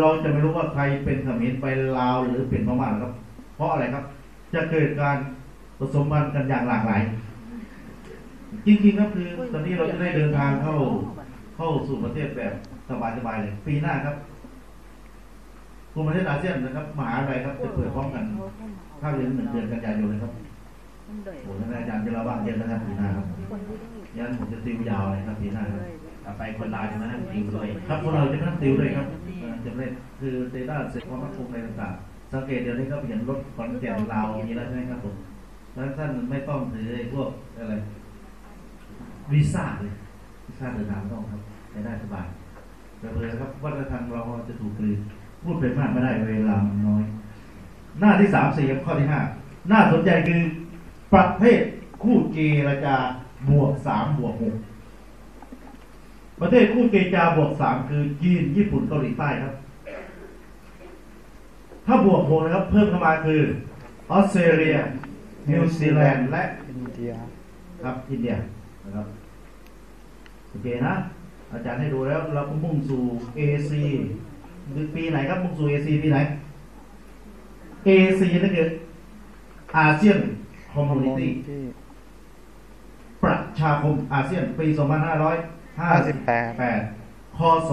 เราจะไม่รู้ว่าใครเป็นเขมรไปลาวหรือเป็นพม่านะครับ เพราะอะไรครับ จะเกิดการ ผสมพันกันอย่างหลากหลาย จริงๆครับคือตอนนี้เราจะได้เดินทางเข้าเข้าสู่ประเทศแบบสบายๆเลยปีหน้าครับกลุ่มประเทศอาเซียนนะครับมหาลัยครับจะเปิดพร้อมกันภาคเรียนหนึ่งเดือนกันยายนเลยครับโอ้ท่านอาจารย์จะระบาดเยอะนะครับปีหน้าครับยันผมจะติวยาวเลยครับปีหน้าครับต่ไปคนลาวจะมานั่งติวด้วยครับพวกเราจะไม่ต้องติวเลยครับจะเล่นคือเดต้าเสร็จความมั่นคงอะไรต่างๆสังเกตเดี๋ยวนี้ก็เห็นรถคอนแกนลาวมีแล้วใช่ไหมครับผม แล้วท่านไม่ต้องถือไอ้พวกอะไรวีซ่าเลยวีซ่าเดินทางไม่ต้องครับใช้ได้สบายแต่เลยครับวัฒนธรรมเราจะถูกกลืนพูดไปมากไม่ได้เวลามันน้อย หน้าที่สามสี่ข้อที่ห้าน่าสนใจคือประเภทคู่เจรจาบวกสามบวกหกประเทศคู่เจรจาบวกสามคือจีนญี่ปุ่นเกาหลีใต้ครับ ถ้าบวกหกนะครับ เพิ่มเข้ามาคือออสเตรเลีย นิวซีแลนด์และอินเดียครับอินเดียนะครับโอเคนะ อาจารย์ให้ดูแล้วเราก็มุ่งสู่ AC ปีไหนครับมุ่งสู่ AC ปีไหน AC นั่นคือ ASEAN Community ที่ประชาคมอาเซียนปี 2558คศ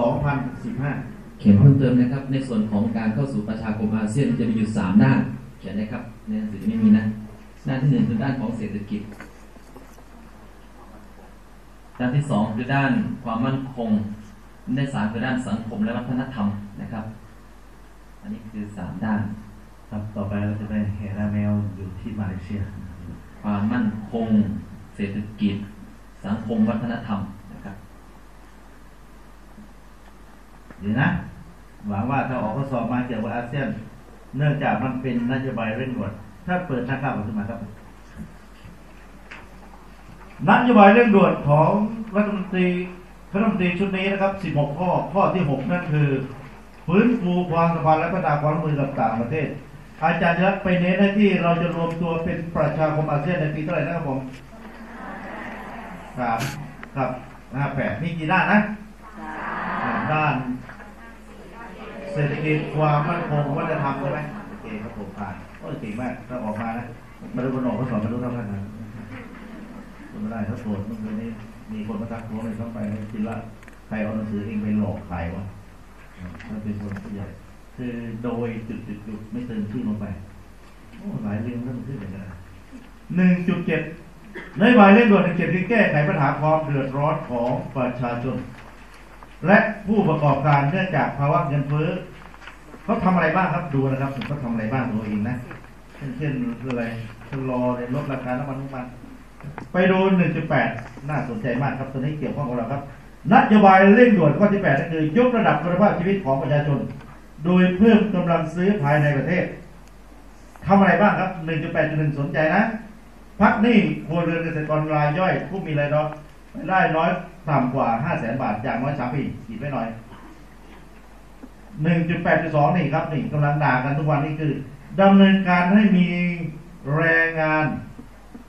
2015 เขียนเพิ่มเติมนะครับ ในส่วนของการเข้าสู่ประชาคมอาเซียนจะมีอยู่สามด้าน เขียนนะครับในหนังสือไม่มีนะด้านที่หนึ่งคือด้านของเศรษฐกิจ ด้านที่สองคือด้านความมั่นคงด้านที่สามคือด้านสังคมและวัฒนธรรมนะครับ อันนี้คือสามด้าน ครับต่อไปเราจะไปแห่นาแมวอยู่ที่มาเลเซีย ความมั่นคง เศรษฐกิจ สังคมวัฒนธรรมนะครับเดี๋ยวนะหวังว่าถ้าออกข้อสอบมาเกี่ยวกับอาเซียน เนื่องจากมันเป็นนโยบายเร่งด่วนถ้าเปิดหน้าข้าวขึ้นมาครับนโยบายเร่งด่วนของรัฐมนตรีคณะรัฐมนตรีชุดนี้นะครับ 16 ข้อ ข้อที่ 6 นั่นคือฟื้นฟูความสัมพันธ์และพัฒนาความร่วมมือกับต่างประเทศ อาจารย์จะไปเน้นให้ที่เราจะรวมตัวเป็นประชาคมอาเซียนในปีเท่าไหร่นะครับผมสามครับห้าแปดมีกี่ด้านนะด้าน ศรษฐกิจความมั่นคงวัฒนธรรมใช่ไหมโอเคครับผมผ่านโอ้ยเก่งมากถ้าออกมานะมาดูคนออกข้อสอบมาดูเท่ากันนะคนไม่ได้ถ้าโสดเมื่อคืนนี้มีคนมาทักท้วงเลยต้องไปคิดว่าใครเอาหนังสือเองไปหลอกขายวะถ้าเป็นคนผู้ใหญ่คือโดยจุดจุดจุดไม่เติมชื่อลงไปโอ้หลายเรื่องต้องขึ้นเลยนะหนึ่งจุดเจ็ดนโยบายเร่งด่วนหนึ่งเจ็ดคือแก้ไขปัญหาความเดือดร้อนของประชาชน และผู้ประกอบการเนื่องจากภาวะเงินเฟ้อเขาทำอะไรบ้างครับดูนะครับเขาทำอะไรบ้างตัวเองนะเช่นเช่นอะไรชะลอในลดราคาน้ำมันน้ำมันไปดู1.8 น่าสนใจมากครับตัวนี้เกี่ยวข้องกับเราครับนโยบายเร่งด่วนข้อที่8นั่นคือยกระดับคุณภาพชีวิตของประชาชน โดยเพิ่มกำลังซื้อภายในประเทศทำอะไรบ้างครับ 1.8.1 สนใจนะพักหนี้ครัวเรือนเกษตรกรรายย่อย ผู้มีรายได้น้อย ต่ำกว่า5 0 0แสนบาทอย่างน้อย3ปีขีดไม่น้อย1.8.2นี่ครับนี่กำลังด่ากันทุกวันนี่คือดำเนินการให้มีแรงงาน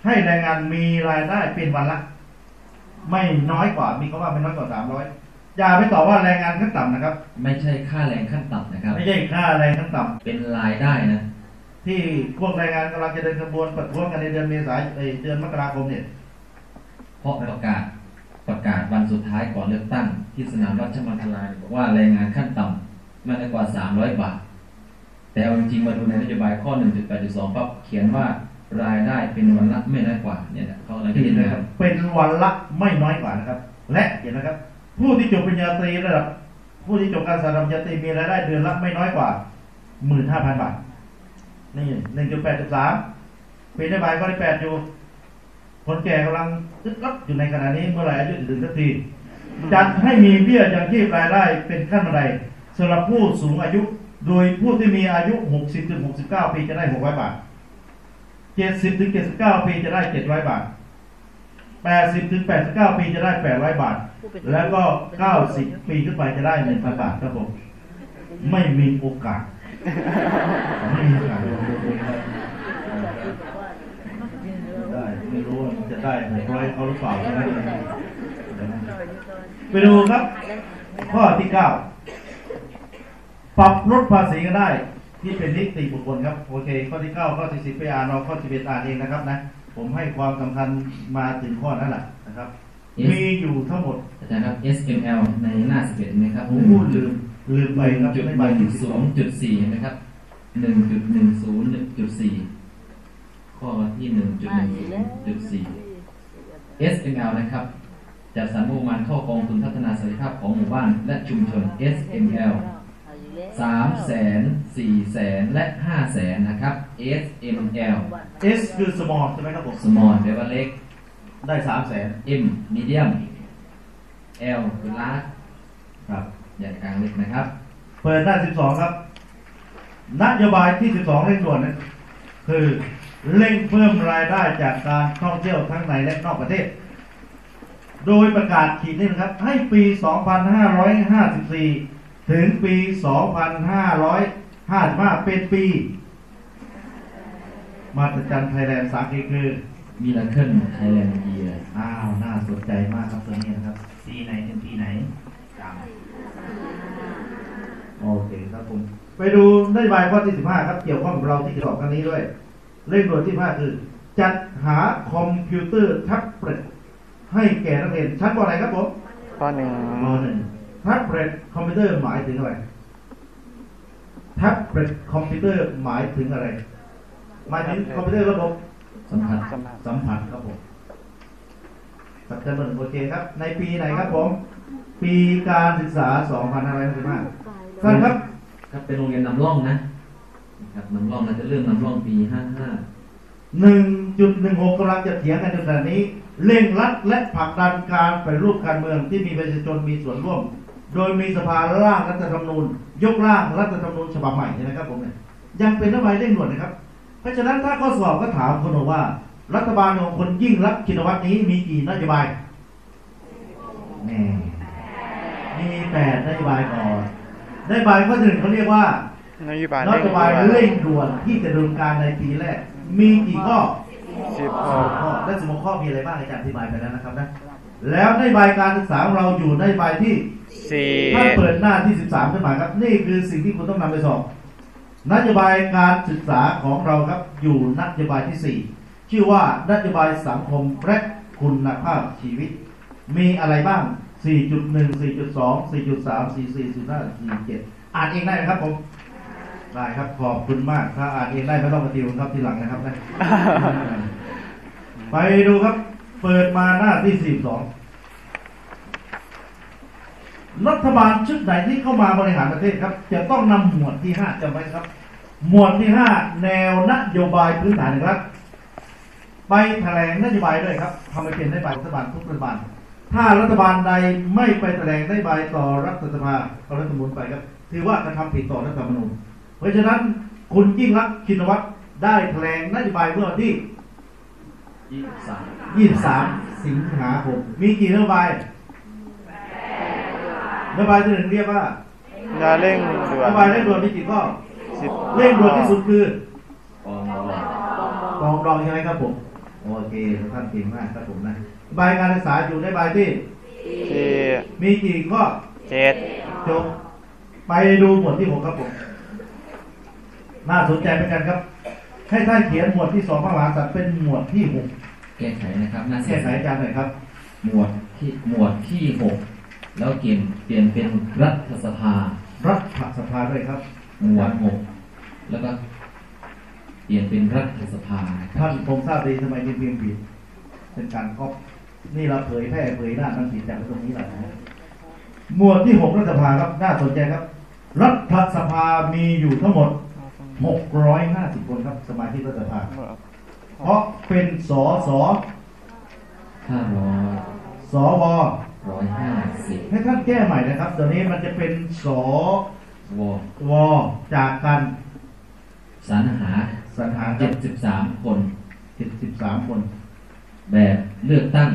ให้แรงงานมีรายได้เป็นวันละ ไม่น้อยกว่ามีคำว่าไม่น้อยกว่า300อย่าไปต่อว่าแรงงานขั้นต่ำนะครับ ไม่ใช่ค่าแรงขั้นต่ำนะครับ ไม่ใช่ค่าแรงขั้นต่ำเป็นรายได้นะ ที่พวกแรงงานกำลังจะเดินขบวนประท้วงกันในเดือนเมษายนเอ้ยเดือนมกราคมเนี่ยเพราะประกาศ ประกาศวันสุดท้ายก่อนเลือกตั้ง ที่สนามราชมังคลาบอกว่าแรงงานขั้นต่ำไม่น้อยกว่า 300 บาท แต่เอาจริงมาดูในนโยบายข้อ 1.8.2ปั๊บเขียนว่ารายได้เป็นวันละไม่น้อยกว่าเนี่ยนะเขาอะไรที่เห็นนะครับเป็นวันละไม่น้อยกว่านะครับ และเห็นนะครับ ผู้ที่จบปริญญาตรีระดับผู้ที่จบการศึกษาระดับปริญญาตรีมีรายได้เดือนละไม่น้อยกว่าหมื่นห้าพันบาทนี่หนึ่งจุดแปดจุดสามนโยบายข้อที่แปดอยู่คนแก่กำลัง ตึ๊ดรับอยู่ในขณะนี้เมื่อไหร่อายุจะถึงสักทีจัดให้มีเบี้ยยังชีพรายได้เป็นขั้นบันไดสำหรับผู้สูงอายุ โดยผู้ที่มีอายุ 60ถึง69 ปีจะได้ 600 บาท 70ถึง79 ปีจะได้ 700 บาท 80ถึง89 ปีจะได้ 800 บาท แล้วก็ 90 ปีขึ้นไปจะได้ 1,000 บาทครับผม ไม่มีโอกาส ไม่มีโอกาส ได้ไม่ไม่รู้ว่ามันจะได้หกร้อยเขาหรือเปล่าใช่ไหมไปดูครับ ข้อที่เก้าปรับลดภาษีก็ได้ ที่เป็นนิติบุคคลครับ โอเค ข้อที่เก้าข้อที่สิบไปอ่านเอาข้อที่เป็นอ่านเองนะครับนะ ผมให้ความสำคัญมาถึงข้อนั้นแหละนะครับ มีอยู่ทั้งหมดอาจารย์ครับ SML ในหน้า11นะครับโอ้โหลืมลืมไปครับจุดไม่หใบนึ่งที่ศูนย์จุดสี่นะครับหนึ่งจุดหนึ่งศูนย์จุดสี่ ข้อที่หนึ่งจุดหนึ่งศูนย์จุดสี่ SML นะครับจัดสรรงบประมาณเข้ากองทุนพัฒนาศักยภาพของหมู่บ้านและชุมชน SML สามแสนสี่แสนและห้าแสนนะครับ SML เอสคือ small ใช่ไหมครับผม small แปลว่าเล็ก ได้สามแสน M medium L คือ large ครับใหญ่กลางเล็กนะครับ เปิดหน้า 12 ครับ นโยบายที่ 12เร่งด่วนนั้นคือ เร่งเพิ่มรายได้จากการท่องเที่ยวทั้งในและนอกประเทศ โดยประกาศขีดนี้นะครับ ให้ปี 2554 ถึงปี 2555 เป็นปี มาตรจันไทยแลนด์สามเกคือ Miracle Thailand Year อ้าว น่าสนใจมากครับตัวนี้นะครับ ปีไหนถึงปีไหนจโอเคครับผม ไปดูนโยบายข้อที่ 15 ครับ เกี่ยวข้องกับเราที่จะสอบครั้งนี้ด้วย เร่งด่วนที่5คือจัดหาคอมพิวเตอร์แท็บเล็ตให้แก่นักเรียนชั้นปไหนครับผมข้อหนึ่งมหนึ่งแท็บเล็ตคอมพิวเตอร์หมายถึงอะไรแท็บเล็ตคอมพิวเตอร์หมายถึงอะไรหมายถึงคอมพิวเตอร์ระบบสัมผัสสมัครสัมผัสครับผมสัปดาห์หนึ่งโอเคครับ ในปีไหนครับผม ปีการศึกษา 2565ท่านครับ ครับเป็นโรงเรียนนำร่องนะนะ ครับนำร่องเราจะเริ่มนำร่องปี55 1.16กำลังจะเถียงกันในขณะนี้เร่งรัดและผลักดันการไปรูปการเมืองที่มีประชาชนมีส่วนร่วม โดยมีสภาร่างรัฐธรรมนูญ ยกร่างรัฐธรรมนูญฉบับใหม่เนี่ยนะครับผมเนี่ยยังเป็นนโยบายเร่งด่วนนะครับ เพราะฉะนั้นถ้าข้อสอบก็ถามคนว่า รัฐบาลของคนยิ่งรักชินวัตรนี้มีกี่นโยบายแน่มีแปดนโยบายก่อนนโยบายข้อหนึ่งเขาเรียกว่า นโยบายนโยบายเร่งด่วนที่จะดำเนินการในปีแรก มีกี่ข้อสิบสิหบกข้อและสิบหกข้อมีอะไรบ้างอาจารย์อธิบายไปแล้วนะครับนะแล้วนโยบายการศึกษาของเราอยู่นโยบายที่สี่ถ้าเปิดหน้าที่13ขึ้นมาครับนี่คือสิ่งที่คุณต้องนำไปสอบนโยบายการศึกษาของเราครับอยู่นโยบายที่4ชื่อว่านโยบายสังคมและคุณภาพชีวิต มีอะไรบ้าง 4.1 4.2 4.3 44 45 47 อ่านเองได้ไหมครับผม ได้ครับขอบคุณมาก ถ้าอ่านเองได้ไม่ต้องมาติวครับทีหลังนะครับนะไปดูครับ เปิดมาหน้าที่42รัฐบาลชุดไหนที่เข้ามาบริหารประเทศครับ จะต้องนำหมวดที่5จำไว้ครับ หมวดที่5แนวนโยบายพื้นฐานนะครับ ไปแถลงนโยบายด้วยครับทำให้เป็นนโยบายรัฐบาลทุกรัฐบาล ถ้ารัฐบาลใดไม่ไปแถลงนโยบายต่อรัฐสภาเอารัฐธรรมนูญไปครับ ถือว่ากระทำผิดต่อรัฐธรรมนูญ เพราะฉะนั้นคุณยิ่งรักษณ์ชินวัตรได้แถลงนโยบายเมื่อวันที่23 23 สิงหาคมมีกี่นโยบายนโยบายที่หนึ่งเรียกว่ายาเร่งด่นวนโยบายเร่งด่วนมีกี่ข้อสิบเร่งด่วนที่สุดคือปองรองกองรองใช่ไหมครับผมโอเคท่านเก่งมากครับผมนะนโยบายการศึกษาอยู่ในใบายที่ สี่มีกี่ข้อเจ็ดจบไปดูหมวดที่หกครับผม น่าสนใจเหมือนกันครับ ให้ท่านเขียนหมวดที่สองพระมหากษัตริย์เป็นหมวดที่หกแก้ไขนะครับหน้าแก้ไขอาจารย์หน่อยครับ หมวดที่หมวดที่6แล้วเปลี่ยนเปลี่ยนเป็นรัฐสภา รัฐสภาด้วยครับ หมวด6แล้วก็เปลี่ยนเป็นรัฐสภานะครัท่าบนคงทราบดีทำไมยินพิมพ์ผิดเป็นการก๊อปนี่เราเผยแพร่เผยหน้ามันผิดจากตรงนี้แหละนะหมวดที่หกรัฐสภาครับน่าสนใจครับ รัฐสภามีอยู่ทั้งหมด 650 คนครับสมาชิกรัฐสภาเพราะเป็นสส500สว150ให้ท่านแก้ใหม่นะครับตอนนี้มันจะเป็นสววจากกันสรรหาสรรหาครับ73คน73คน แบบเลือกตั้ง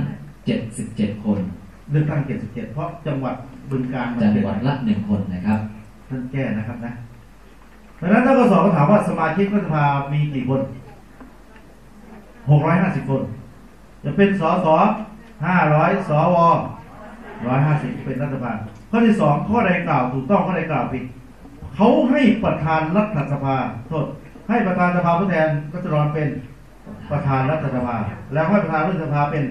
77คน เลือกตั้ง77เพราะจังหวัดบึงการมันจังเป็นหวัดละ1คนนะครับ ท่านแก้นะครับนะ ดังนั้นถ้าก็สอบก็ถามว่าสมาชิกรัฐสภามีกี่คน650คน จะเป็นสสห้าร้อยสวร้อยห้าสิบเป็นรัฐบาลข้อที่สองข้อใดกล่าวถูกต้องข้อใดกล่าวผิดเขาให้ประธานรัฐสภาโทษให้ประธานสภาผู้แทนรัษฎรเป็นประธานรัฐสภา แล้วให้ประธานรัฐสภาเป็น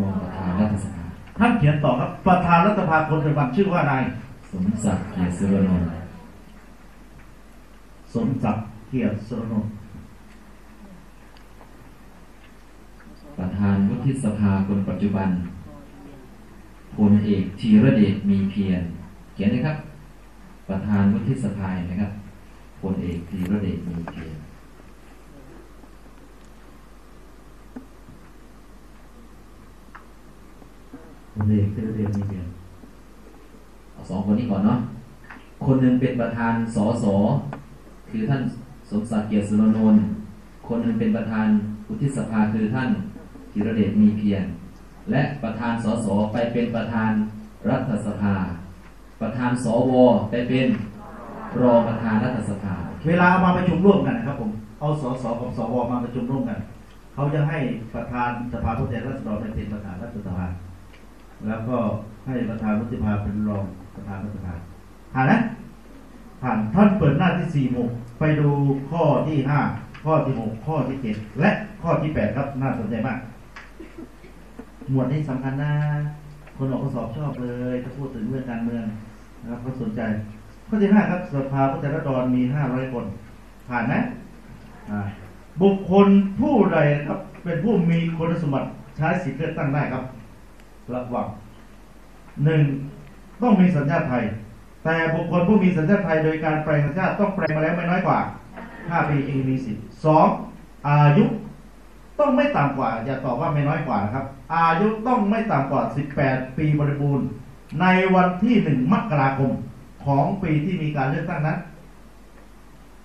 รองประธานรัฐสภาท่านเขียนต่อครับประธานรัฐสภาคนปัจจุบันชื่อว่านายสมศักดิ์เกียรติสุรนนท์ สมศักดิ์ เกียรติสุรนนท์ประธานวุฒิสภาคนปัจจุบันพลเอกธีรเดชมีเพียรเขียนนะครับ ประธานวุฒิสภานะครับพลเอกธีรเดชมีเพียรผมเอกเตเรียนมีเพียงเอาสองคนนี้ก่อนเนาะคนหนึ่งเป็นประธานสส คือท่านสมศักดิ์เกียรติสุรนนท์คนหนึ่งเป็นประธานวุฒิศสภาคือท่านธีรเดชมีเพียรและประธานสสไปเป็นประธานรัฐสภา ประธานสวไปเป็นรองประธานรัฐสภา เวลาเอามาประชุมร่วมกันนะครับผมเอาสสกับสวมาประชุมร่วมกันเขาจะให้ประธานสภาผู้แทนราษฎรเป็นประธานรัฐสภา แล้วก็ให้ประธานรัฐสภาเป็นรองประธานรัฐสภาผ่านนะ ผ่านท่านเปิดหน้าที่สี่หกไปดูข้อที่ห้าข้อที่หกข้อที่เจ็ดและข้อที่แปดครับ น่าสนใจมาก หมวดนี้สำคัญนะ คนออกข้อสอบชอบเลยถ้าพูดถึงเรื่องการเมืองนะครับเขาสนใจ ข้อที่ห้าครับสภาผู้แทนราษฎรมีห้าร้อยคน ผ่านไหมอ่าบุคคลผู้ใดครับ เป็นผู้มีคุณสมบัติใช้สิทธิเลือกตั้งได้ครับ ระวังหนึ่งต้องมีสัญชาติไทย แต่บุคคลผู้มีสัญชาติไทยโดยการแปลงสัญชาติต้องแปลงมาแล้วไม่น้อยกว่าห้าปีจึงมีสิทธิ์สองอายุต้องไม่ต่ำกว่า อย่าตอบว่าไม่น้อยกว่านะครับ อายุต้องไม่ต่ำกว่า 18 ปีบริบูรณ์ ในวันที่ 1 มกราคมของปีที่มีการเลือกตั้งนั้น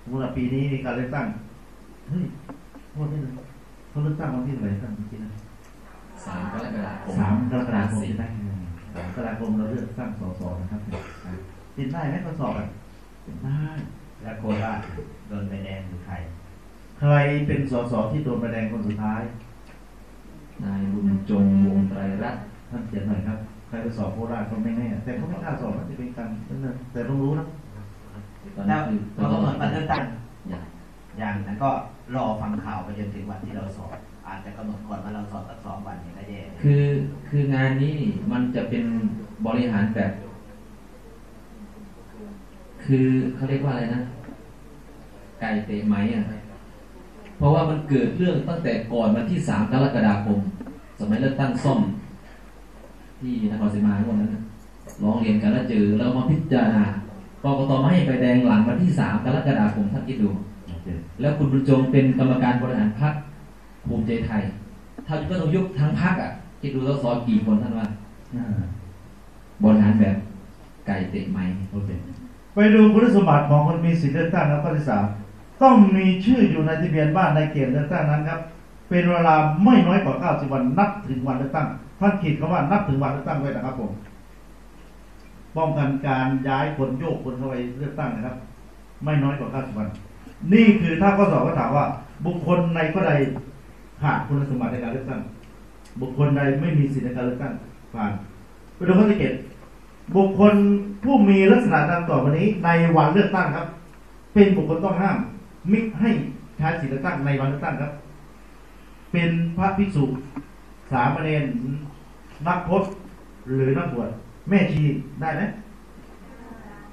สมมติว่าปีนี้มีการเลือกตั้งเฮ้ยโทษนิดนึงเขาเลือกตั้งวันที่เท่าไหร่ตั้งเมื่อกี้นะสามกรกฎาคมสามกรกฎาคมสี่ใช่ไหมสามกรกฎาคมเราเลือกตั้งสสนะครับอะ ติดได้ไหมข้อสอบอะติดได้และโคราชโดนใบแดงหรือใครใครเป็นสสที่โดนใบแดงคนสุดท้าย นายบุญจงวงไตรรัตน์ท่านเขียนหน่อยครับ ใครไปสอบโคราชก็ไม่แน่แต่เขาไม่กล้าสอบมันจะเป็นการนั่นนะแต่ต้องรู้นะตอนแล้นี้วคือเรากำหนดวันเลือกตั้งอย่างอย่างนั้นก็รอฟังข่าวไปจนถึงวันที่เราสอบ อาจจะกำหนดก่อนว่าเราสอบสักสองวันเนี่ยก็แย่คือคืองานนี้นี่มันจะเป็นบริหารแบบ คือเขาเรียกว่าอะไรนะไก่เตะไหมอะเพราะว่ามันเกิดเรื่องตั้งแต่ก่อนวันที่สามกรกฎาคม สมัยเลือกตั้งซ่อม ที่นครศรีมาวันนั้นน่ะร้องเรียนกันแล้วเจอแล้วมาพิจารณากกตมาให้ใบแดงหลังวันที่สามกรกฎาคมท่านคิดดู แล้วคุณบุญจงเป็นกรรมการบริหารพรรคภูมิใจไทยถ้าก็ต้องยุบทั้งพรรคอะคิดดูแล้วสอกี่คนท่านว่าอ่าบริหารแบบไก่เตะไหมโอเค ไปดูคุณสมบัติของคนมีสิทธิเลือกตั้งครับข้อที่สามต้องมีชื่ออยู่ในทะเบียนบ้านในเขตเลือกตั้งนั้นครับ เป็นเวลาไม่น้อยกว่า 90 วันนับถึงวันเลือกตั้งท่านขีดคำว่านับถึงวันเลือกตั้งไว้นะครับผมป้องกันการย้ายคนโยกคนเข้าไปเลือกตั้งนะครับ ไม่น้อยกว่า 90 วัน นี่คือถ้าข้อสอบก็ถามว่า บุคคลในข้อใดขาดคุณสมบัติในการเลือกตั้ง บุคคลใดไม่มีสิทธิในการเลือกตั้งผ่านไปดูข้อที่เจ็ดบุคคล ผู้มีลักษณะดังต่อไปนี้ในวันเลือกตั้งครับ เป็นบุคคลต้องห้าม มิให้ใช้สิทธิเลือกตั้งในวันเลือกตั้งครับ เป็นพระภิกษุสามเณรนักพจน์หรือนักบวชแม่ชีได้ไหม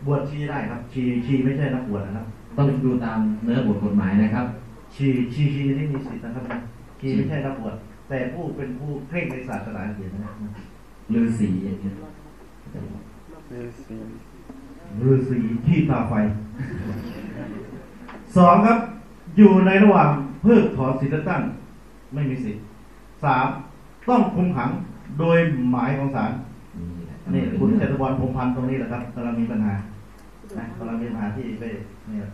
บวชชีได้ครับ ชีชีไม่ใช่นักบวชนะครับ ต้องดูตามเนื้อบทกฎหมายนะครับ ชีชีชีนี่มีสิทธิ์นะครับนะชีไม่ใช่นักบวชแต่ผู้เป็นผู้เคร่งในศาสนาเดียวนะครับฤาษีอย่างเงี้ย ฤาษีฤาษีที่ตาไฟสองครับ อยู่ในระหว่างเพิกถอนสิทธิเลือกตั้ง ไม่มีสิทธิ์สามต้องคุมขังโดยหมายของศาลนี่คุณจตุพรพรหมพันธ์ตรงนี้แหละครับกำลังมีปัญหานะกำลังมีปัญหาที่ไปเนี่ย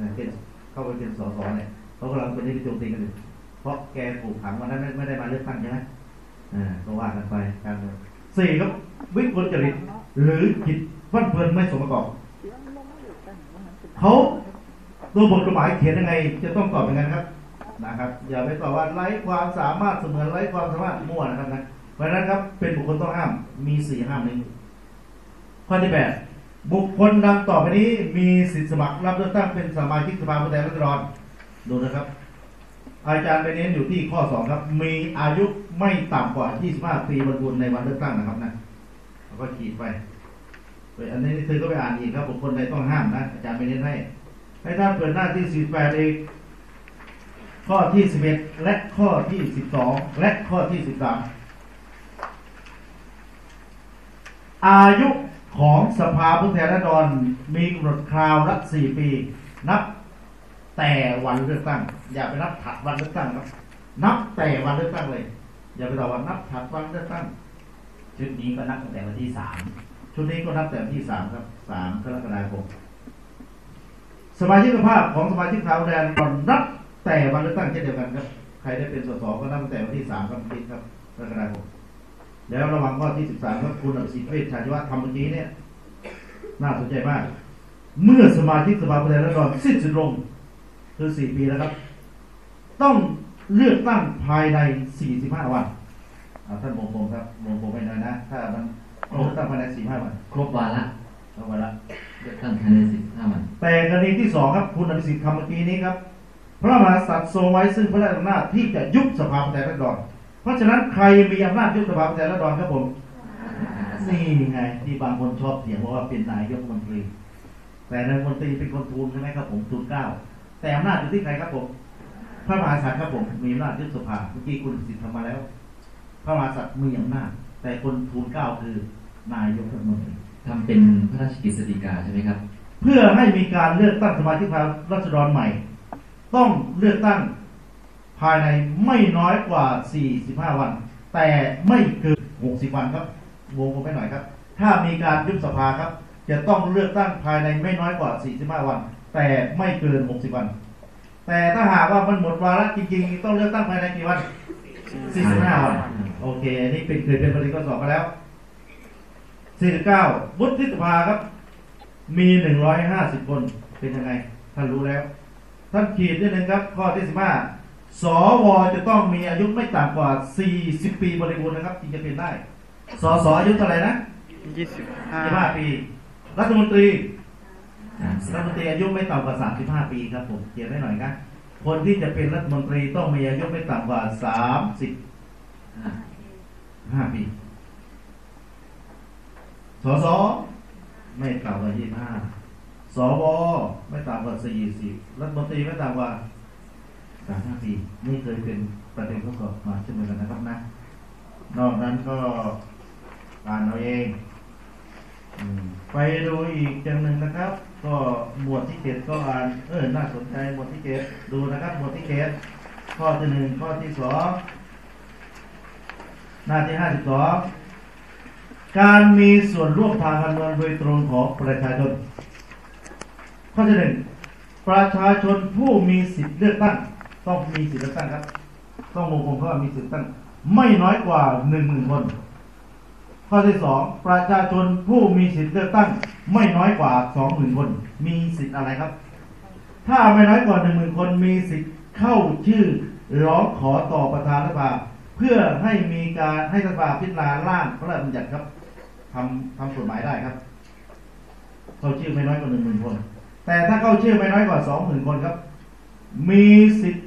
นะเป็นเข้าไปเป็นสสเนี่ยเขากำลังเป็นที่ไปโจมตีกันอยู่เพราะแกถูกขังวันนั้นไม่ไม่ได้มาเลือกตั้งใช่ไหมอ่าก็ว่ากันไปการเมืองสี่ครับ วิกลจริตหรือจิตฟั่นเฟือนไม่สมประกอบเขาตัวบทกฎหมายเขียนยังไง จะต้องตอบอย่างนั้นครับนะครับ อย่าไปตอบว่าไร้ความสามารถเสมือนไร้ความสามารถมั่วนะครับนะเพราะนั้นครับเป็นบุคคลต้องห้ามมีสี่ห้ามนี้ข้อที่แปดบุคคลดังต่อไปนี้มีสิทธิสมัครรับเลือกตั้งเป็นสมาชิกสภาผู้แทนราษฎรดูนะครับ อาจารย์ไปเน้นอยู่ที่ข้อสองครับ มีอายุไม่ต่ำกว่า 25 ปีบรรลุในวันเลือกตั้งนะครับนะ แล้วก็ขีดไปไปอันนี้เธอก็ไปอ่านอีกครับบุคคลใดต้องห้ามนะอาจารย์ไปเน้นให้ให้ท่านเปิดหน้าที่48เองข้อที่11และข้อที่12และข้อที่13อายุของสภาผู้แทนราษฎรมีกำหนดคราวละ4ปี นับแต่วันเลือกตั้ง อย่าไปนับถัดวันเลือกตั้งครับนับแต่วันเลือกตั้งเลย อย่าไปรอวันนับถัดวันเลือกตั้ง ชุดนี้ก็นับตั้งแต่วันที่สามชุดนี้ก็นับแต่วันที่สามครับสามกรกฎาคมสมาชิกภาพของสมาชิกสภาผู้แทนก่อนนับแต่วันเลือกตั้งเช่นเดียวกันครับ ใครได้เป็นสสก็นับตั้งแต่วันที่สามครับคิครับกรกฎาคมแล้วระวังข้อที่สิบสามครับคุณอภิสิทธิ์เวชชาชีวะทำเมื่อกี้เนี่ยน่าสนใจมาก เมื่อสมาชิกสภาผู้แทนราษฎรสิ้นสุดลงคือสี่ปีแล้วครับ ต้องเลือกตั้งภายในสี่สิบห้าวัน ท่านมงคลครับมงคลไม่น้อยนะ ถ้ามันเลือกตั้งภายในสี่ห้าวันครบวาระเอาไว้ละเลือกตั้งภายในสิบห้าวัน แต่กรณีที่สองครับคุณอภิสิทธิ์คำเมื่อกี้นี้ครับพระมหากษัตริย์ทรงไว้ซึ่งพระราชอำนาจที่จะยุบสภาผู้แทนราษฎรเพราะฉะนั้นใครมีอำนาจยุบสภาผู้แทนราษฎรครับผมนี่ไงที่บางคนชอบเถียงว่าเป็นนายกรัฐมนตรี แต่นายกรัฐมนตรีเป็นคนทูลใช่ไหมครับผมทูลเกล้าแต่อำนาจอยู่ที่ใครครับผมพระมหากษัตริย์ครับผมมีอำนาจยุบสภาเมื่อกี้คุณสิทธิ์ทำมาแล้ว พระมหากษัตริย์มีอำนาจแต่คนทูลเกล้าคือนายกรัฐมนตรีทำเป็นพระราชกฤษฎีกาใช่ไหมครับ เพื่อให้มีการเลือกตั้งสมาชิกสภาราษฎรใหม่ ต้องเลือกตั้งภายในไม่น้อยกว่า 45 วัน แต่ไม่เกิน 60 วันครับ วงกลมไปหน่อยครับ ถ้ามีการยุบสภาครับ จะต้องเลือกตั้งภายในไม่น้อยกว่า 45 วัน แต่ไม่เกิน 60 วัน แต่ถ้าหากว่ามันหมดวาระจริงๆ ต้องเลือกตั้งภายในกี่วัน 45 วัน โอเคอันนี้เป็นเคยเป็นประเด็นข้อสอบมาแล้ว49วุฒิสภาครับ มี150คนเป็นยังไง ท่านรู้แล้ว ท่านขีดนิดนึงครับ ข้อที่15สวจะต้องมีอายุไม่ต่ำกว่า40ปีบริบูรณ์นะครับจึงจะเป็นได้สสอายุเท่าไหร่นะยี่สิบห้า25ปี รัฐมนตรีสามสิบรัฐมนตรีอายุไม่ต่ำกว่า35ปีครับผมเขียนไว้หน่อยครับคนที่จะเป็นรัฐมนตรีต้องมีอายุไม่ต่ำกว่า 5 ปีสสไม่ต่ำกว่า 25 สวไม่ต่ำกว่า 40 รัฐมนตรีไม่ต่ำกว่า 35 ปี นี่เคยเป็นประเด็นข้อสอบมาเช่นเดียวกันนะครับนะ นอกนั้นก็อ่านเอาเองอไปดูอีกจังหนึ่งนะครับ ก็หมวดที่เจ็ดก็อ่าน เออ น่าสนใจหมวดที่เจ็ดดูนะครับ หมวดที่เจ็ดข้อที่หนึ่งข้อที่สอง หน้าที่ห้าสิบสองการมีส่วนร่วมทางการเมืองโดยตรงของประชาชน ข้อที่หนึ่งประชาชนผู้มีสิทธิเลือกตั้ง ต้องมีสิทธิเลือกตั้งครับ ต้องวงกลมเขาว่ามีสิทธิ์ตั้ง ไม่น้อยกว่าหนึ่งหมื่นคน ข้อที่สองประชาชนผู้มีสิทธิเลือกตั้ง ไม่น้อยกว่าสองหมื่นคน มีสิทธิ์อะไรครับ ถ้าไม่น้อยกว่าหนึ่งหมื่นคนมีสิทธิ์เข้าชื่อร้องขอต่อประธานรัฐบา เพื่อให้มีการให้รัฐบาพิจารณาร่างพระราชบัญญัติครับทำทำกฎหมายได้ครับ เข้าชื่อไม่น้อยกว่าหนึ่งหมื่นคน แต่ถ้าเข้าชื่อไม่น้อยกว่าสองหมื่นคนครับ มีสิทธิ์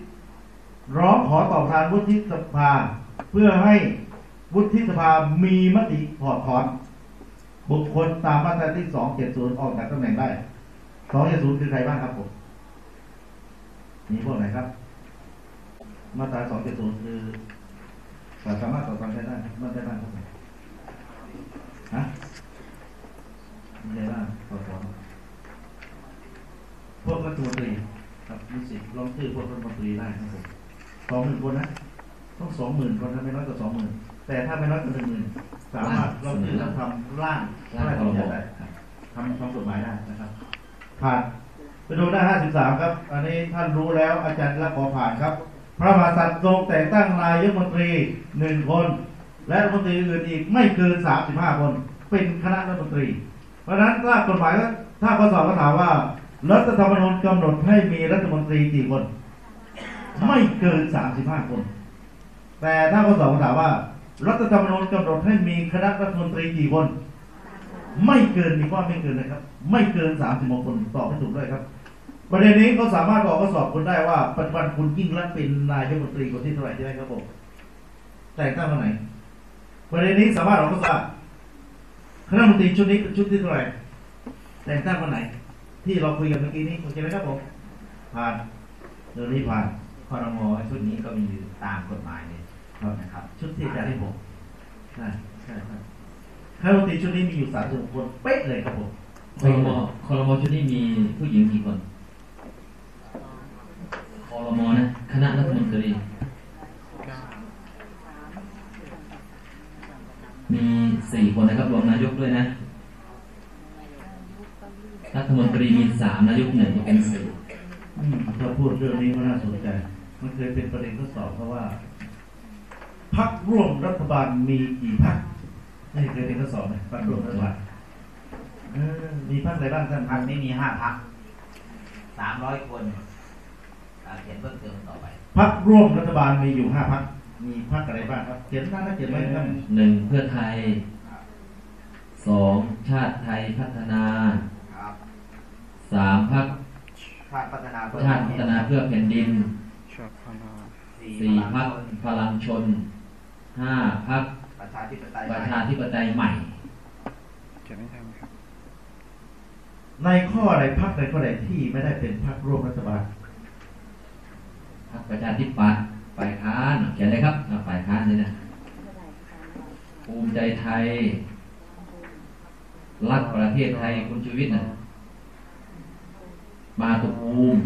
ร้องขอต่อประธานวุฒิสภา เพื่อให้วุฒิสภามีมติถอดถอน บุคคลตามมาตราที่สองเจ็ดศูนย์ออกจากตำแหน่งได้สองเจ็ดศูนย์คือใครบ้างครับผมมีพวกไหนครับ มาตราสองเจ็ดศูนย์คือ สามารถต่อต้านได้ได้ไม่ได้บ้างครับผมฮะไม่ได้บ้างถอดถอนพวกรัฐมนตรีครับมีสิทธิ์ร้องชื่อพวกรัฐมนตรีได้ครับผมสองหมื่นคนนะต้องสองหมื่นคนถ้าไม่น้อยกว่าสองหมื่นแต่ถ้าไม่น้อยกว่าหนึ่งหมื่นสามารถเราคือเราทำร่างร่างร่างพกราได้ครับทำทำกฎหมายได้นะครับ ผ่านไปดูหน้า53ครับ อันนี้ท่านรู้แล้วอาจารย์ละขอผ่านครับ พระมหากษัตริย์ทรงแต่งตั้งนายกรัฐมนตรีหนึ่งคน และรัฐมนตรีอื่นอีกไม่เกิน35คน เป็นคณะรัฐมนตรี เพราะฉะนั้นถ้ากฎหมายก็ถ้าข้อสอบก็ถามว่ารัฐธรรมนูญกำหนดให้มีรัฐมนตรีกี่คน ไม่เกินสามสิบห้าคน แต่ถ้าข้อสองถามว่า รัฐธรรมนูญกำหนดให้มีคณะรัฐมนตรีกี่คน ไม่เกินมีว่าไม่เกินนะครับ ไม่เกินสามสิบคนตอบให้ถูกด้วยครับ ประเด็นนี้เขาสามารถบอกข้อสอบคุณได้ว่าปัจจุบันคุณยิ่งรักเป็นนายกรัฐมนตรีคนที่เท่าไหร่ใช่ไหมครับผมแต่งตั้งวันไหนประเด็นนี้สามารถบอกข้อสอบคณะรัฐมนตรีชุดนี้เป็นชุดที่เท่าไหร่แต่งตั้งวันไหนที่เราคุยกันเมื่อกี้นี้โอเคไหมครับผมผ่านเรื่องนี้ผ่านคอรมอชุดนี้ก็มีอยู่ตามกฎหมายเลยครับนะครับ ชุดที่อาจารย์ให้ผมใช่ใช่ครับคณะรัฐมนตรีชุดนี้มีอยู่สามสิบคนเป๊ะเลยครับผมคอรมอคอรมอชุดนี้มีผู้หญิงกี่คนคอรมอนะ คณะรัฐมนตรีมีสี่คนนะครับรวมนายกด้วยนะ รัฐมนตรีมีสามนายกหนึ่งก็เป็นสี่อถ้าพูดเรื่องนี้ก็น่าสนใจ มันเคยเป็นประเด็นข้อสอบเพราะว่าพักร่วมรัฐบาลมีกี่พักนี่เคยเป็นข้อสอบไหมพักร่วมรัฐบาลมีพักอะไรบ้างท่านพักนี้มีห้าพักสามร้อยคน เขียนเพิ่มเติมต่อไปพักร่วมรัฐบาลมีอยู่ห้าพักมีพักอะไรบ้างครับเขียนหน้าหน้าเขียนไว้ครับหนึ่งเพื่อไทยสองชาติไทยพัฒนาครับสามพักชาติพัฒนาเพื่อชาติพัฒนาเพื่อแผ่นดินชอบพนาสี่พักพลังชนห้าพักประชาธิปไตยประชาธิปไตยใหม่จะไม่ทำครับในข้อใดพักใดข้อใดที่ไม่ได้เป็นพักร่วมรัฐบาล พักประชาธิปัตย์ฝ่ายค้านเขียนเลยครับฝ่ายค้านเลยนะภูมิใจไทย รักประเทศไทยคุณชูวิทย์นะมาตุภูมิ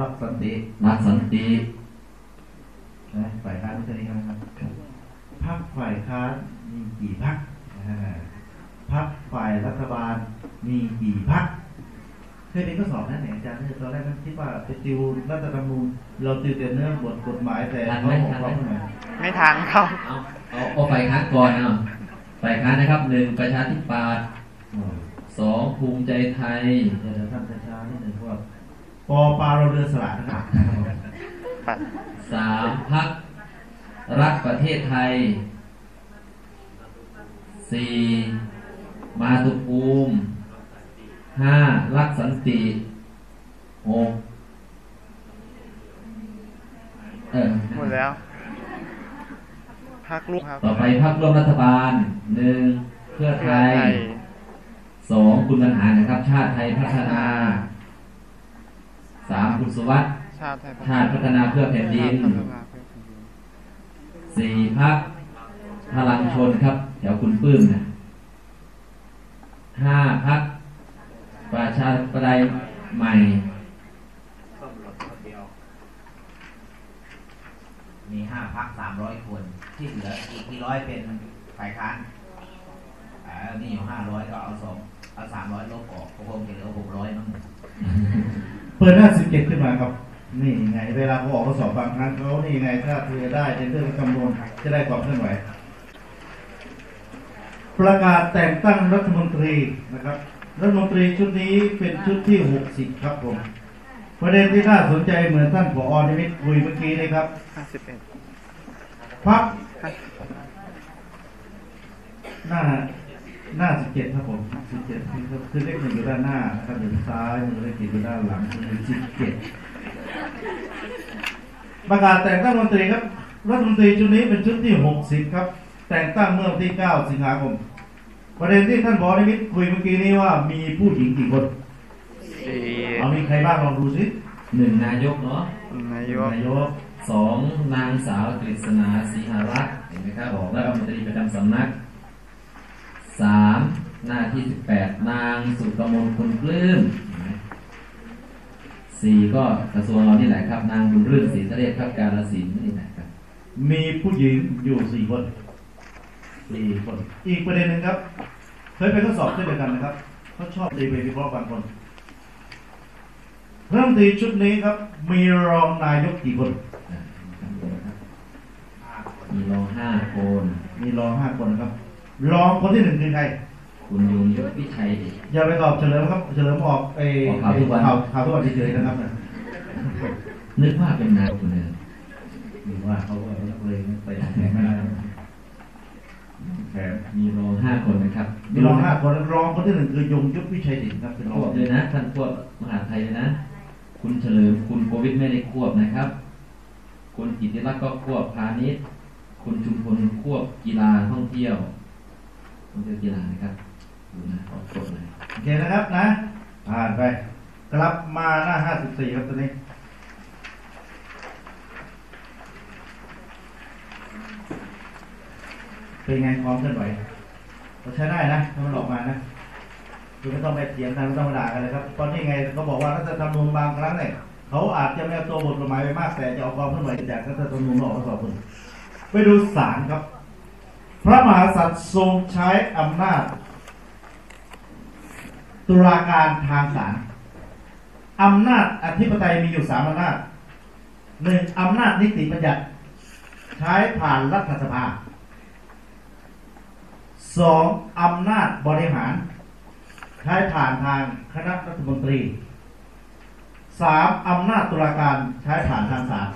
รักสันติรักสันติฝ่ายค้านไม่ใช่นี้นะครับพักฝ่ายค้านมีกี่พักพักฝ่ายรัฐบาลมีกี่พัก เคยเป็นข้อสอบนะเนี่ยอาจารย์เนี่ยตอนแรกนั้นคิดว่าไปติวรัฐธรรมนูญเราติวแต่เนื้อบทกฎหมายแต่เขาบอกว่าไม่ไม่ทานครับเอาเอาเอาฝ่ายค้านก่อนเอาฝ่ายค้านนะครับหนึ่งประชาธิปัตย์สองภูมิใจไทยเดี๋ยวท่านช้าๆนิดหนึ่งเพราะว่าปอปลาเราเรือสลัดนะครับปัดสามพักรักประเทศไทยสี่มาตุภูมิ ห้ารักสันติหกเออหมดแล้วพักลูกครับ ต่อไปพักร่วมรัฐบาลหนึ่งเพื่อไทเพื่อยไทยสองคุณบรรหารนะครับ ชาติไทยพัฒนาสามคุณสุวัสด์ชาติไทยชาติพัฒนาเพื่อแผ่นดินชาติพัฒนาเพื่อแผ่นดินสี่พักพลังชนครับแถวคุณปื้มนะห้าพัก ประชาธิปไตยใหม่มีห้าพักสามร้อยคน ที่เหลืออีกกี่ร้อยเป็นฝ่ายค้านอ่ามีอยู่ห้าร้อยก็เอาสองเอาสามร้อยลบออกก็คงจะเหลือหกร้อยมั้งเปิดหน้าสิบเจ็ดขึ้นมาครับ นี่ไง เวลาเขาออกข้อสอบบางครั้งเขานี่ไงถ้าเธอได้เป็นเรื่องคำนวณจะได้ความเคลื่อนไหวประกาศแต่งตั้งรัฐมนตรีนะครับ รัฐมนตรีชุดนี้เป็นชุดที่หกสิบครับผมประเด็นที่น่าสนใจเหมือนท่านผอนิมิตคุยเมื่อกี้นะครับห้าสิบเอ็ดพักหน้าหน้าสิบเจ็ดครับผมสิบเจ็ดคือคือเลขหนึ่งอยู่ด้านหน้านะครับอยู่ซ้ายหนึ่งเลขสี่อยู่ด้านหลังคือสิบเจ็ดประกาศแต่งตั้งรัฐมนตรีครับ รัฐมนตรีชุดนี้เป็นชุดที่หกสิบครับ แต่งตั้งเมื่อวันที่เก้าสิงหาคม ประเด็นที่ท่านผอนิมิตคุยเมื่อกี้นี้ว่ามีผู้หญิงกี่คนสี่เอามีใครบ้างลองดูสิหนึ่งนายกเนาะนายกนายกสองนางสาวกฤษณาศรีหารักษ์เห็นไหมครับรัฐมนตรีประจำสำนักสามหน้าที่สิบแปดนางสุกมลคุณปลื้มเห็นไหมสี่ก็กระทรวงเรานี่แหละครับ นางบุญเรื่องศรีทะเลศครับการศิลป์นี่แหละครับ มีผู้หญิงอยู่สี่คนสี่คน อีกประเด็นหนึ่งครับ เคยไปทดสอบเช่นเดียวกันนะครับเขาชอบตีไปวิเคราะห์บางคนรัฐมนตรีชุดนี้ครับ มีรองนายกกี่คน มีรองห้าคน มีรองห้าคนนะครับ รองคนที่หนึ่งคือใคร คุณยงยุทธวิชัยดิอย่าไปตอบเฉลิมครับ เฉลิมออกไอ้ออกข่าวทุกวัน ข่าวข่าวทุกวันเฉยๆนะครับเนี่ยนึกว่าเป็นนายคุณเนยหรือว่าเขาก็นักเลงไปทางไหนไม่ได้แถ มมีรองห้าคนนะครับมีรองห้าคนรองคนที่หนึ่งคือยงยุทธวิชัยดินครับเป็นรคองวบเลยนะท่านควบมหาไทยเลยนะ คุณเฉลิมคุณโควิดไม่ได้ควบนะครับ คุณกิติรัตน์ก็ควบพาณิชย์ คุณชุมพลควบกีฬาท่องเที่ยวท่องเที่ยวกีฬานะครับดูนะขอกดเลยโอเคนะครับนะผ่านไปกลับมาหน้าห้าสิบสี่ครับตอนนี้ เป็นไงความเคลื่อนไหวเราใช้ได้นะถ้ามันออกมานะคือไม่ต้องไปเถียงกันไม่ต้องมาด่ากันเลยครับ ตอนนี้ไงเขาบอกว่ารัฐธรรมนูญบางครั้งเนี่ยเขาอาจจะไม่เอาตัวบทกฎหมายไปมากแต่จะเอาความเคลื่อนไหวจากรัฐธรรมนูญมาออกมาสอบคุณไปดูศาลครับ พระมหากษัตริย์ทรงใช้อำนาจ ตุลาการทางศาลอำนาจอธิปไตยมีอยู่สามอำนาจหนึ่งอำนาจนิติบัญญัติ ใช้ผ่านรัฐสภา สองอำนาจบริหาร ใช้ผ่านทางคณะรัฐมนตรีสามอำนาจตุลาการใช้ผ่านทางศาล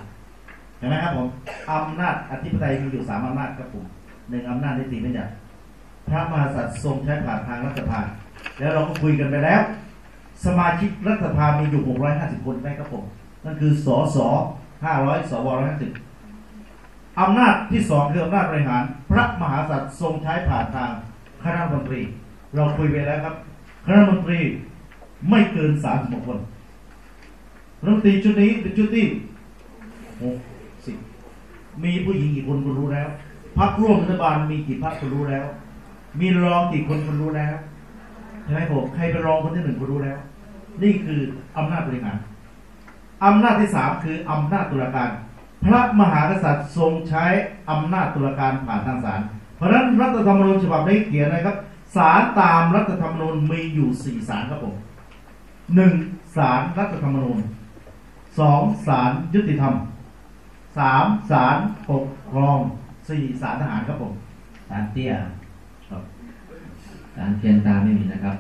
เห็นไหมครับผมอำนาจอธิปไตยมีอยู่สามอำนาจครับผมหนึ่งอำนาจนิติบัญญัติพระมหากษัตริย์ทรงใช้ผ่านทางรัฐสภาแล้วเราก็คุยกันไปแล้ว สมาชิกรัฐสภามีอยู่ 650 คนไหมครับผมนั่นคือสส500สว150 อำนาจที่สองคืออำนาจบริหาร พระมหากษัตริย์ทรงใช้ผ่านทางคณะมนตรี เราคุยไปแล้วครับ คณะมนตรีไม่เกิน36คนรัฐมนตรีชุดนี้เป็นชุดที่60มีผู้หญิงกี่คนคุณรู้แล้วพรรคร่วมรัฐบาลมีกี่พรรคคุณรู้แล้ว มีรองกี่คนคุณรู้แล้วใช่ไหมผมใครเป็นรองคนที่หนึ่งคุณรู้แล้ว นี่คืออำนาจบริหารอำนาจที่สามคืออำนาจตุลาการ พระมหากษัตริย์ทรงใช้อำนาจตุลาการผ่านทางศาลเพราะฉะนั้นรัฐธรรมนูญฉบับนี้เขียนนะครับศาลตามรัฐธรรมนูญมีอยู่สี่ศาลครับผมหนึ่งศาลรัฐธรรมนูญสองศาลยุติธรรมสามศาลปกครองสี่ศาลทหารครับผมสารเตี้ยการเทียนตาไม่มีนะครับ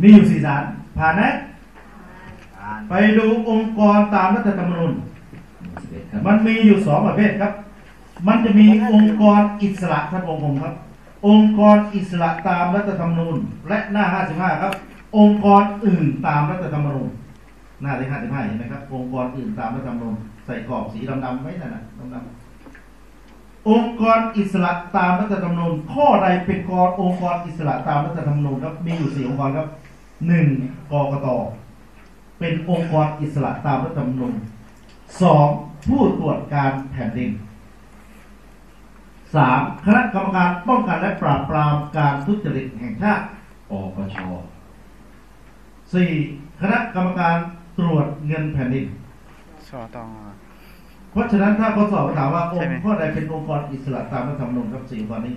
มีอยู่สี่ศาลผ่านไหมไปดูองค์กรตามรัฐธรรมนูญ11ครับ มันมีอยู่สองประเภทครับ มันจะมีองค์กรอิสระท่านองค์ผมครับ องค์กรอิสระตามรัฐธรรมนูญ และหน้า 55 ครับ องค์กรอื่นตามรัฐธรรมนูญหน้าที่55เห็นไหมครับ องค์กรอื่นตามรัฐธรรมนูญใส่กรอบสีดำๆไว้นั่นน่ะดำๆองค์กรอิสระตามรัฐธรรมนูญข้อใดเป็นกรองค์กรอิสระตามรัฐธรรมนูญครับมีอยู่สี่องค์กรครับหนึ่งกกตเป็นองค์กรอิสระตามรัฐธรรมนูญ สองผู้ตรวจการแผ่นดินสามคณะกรรมการป้องกันและปราบปรามการทุจริตแห่งชาติปปชสี่คณะกรรมการตรวจเงินแผ่นดินสอตองอะเพราะฉะนั้นถ้าเขาสอบถามว่าอใช่งไหมค์ข้อใดเป็นองค์กรอิสระตามรัฐธรรมนูญครับสี่องค์กรนี้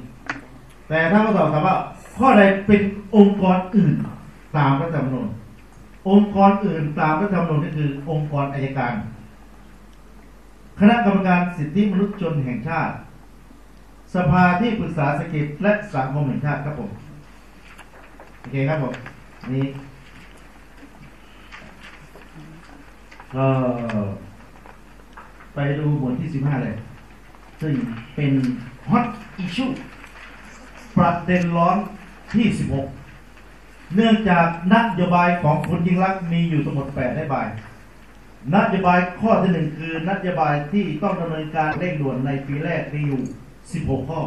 แต่ถ้าเขาสอบถามว่าข้อใดเป็นองค์กรอื่นตามรัฐธรรมนูญองค์กรอื่นตามรัฐธรรมนูญนี่คือองค์กรอัยการ คณะกรรมการสิทธิมนุษยชนแห่งชาติ สภาที่ปรึกษาเศรษฐกิจและสังคมแห่งชาติครับผมโอเคครับผมนี่ก็ไปดูหมวดที่สิบห้าเลย ซึ่งเป็นฮอตอิชชูประเด็นร้อนที่สิบหกเนื่องจากนโยบายของคุณยิ่งรักมีอยู่ทั้งหมดแปดนโยบาย นโยบายข้อที่หนึ่งคือนโยบายที่ต้องดำเนินการเร่งด่วนในปีแรกมีอยู่ 16 ข้อ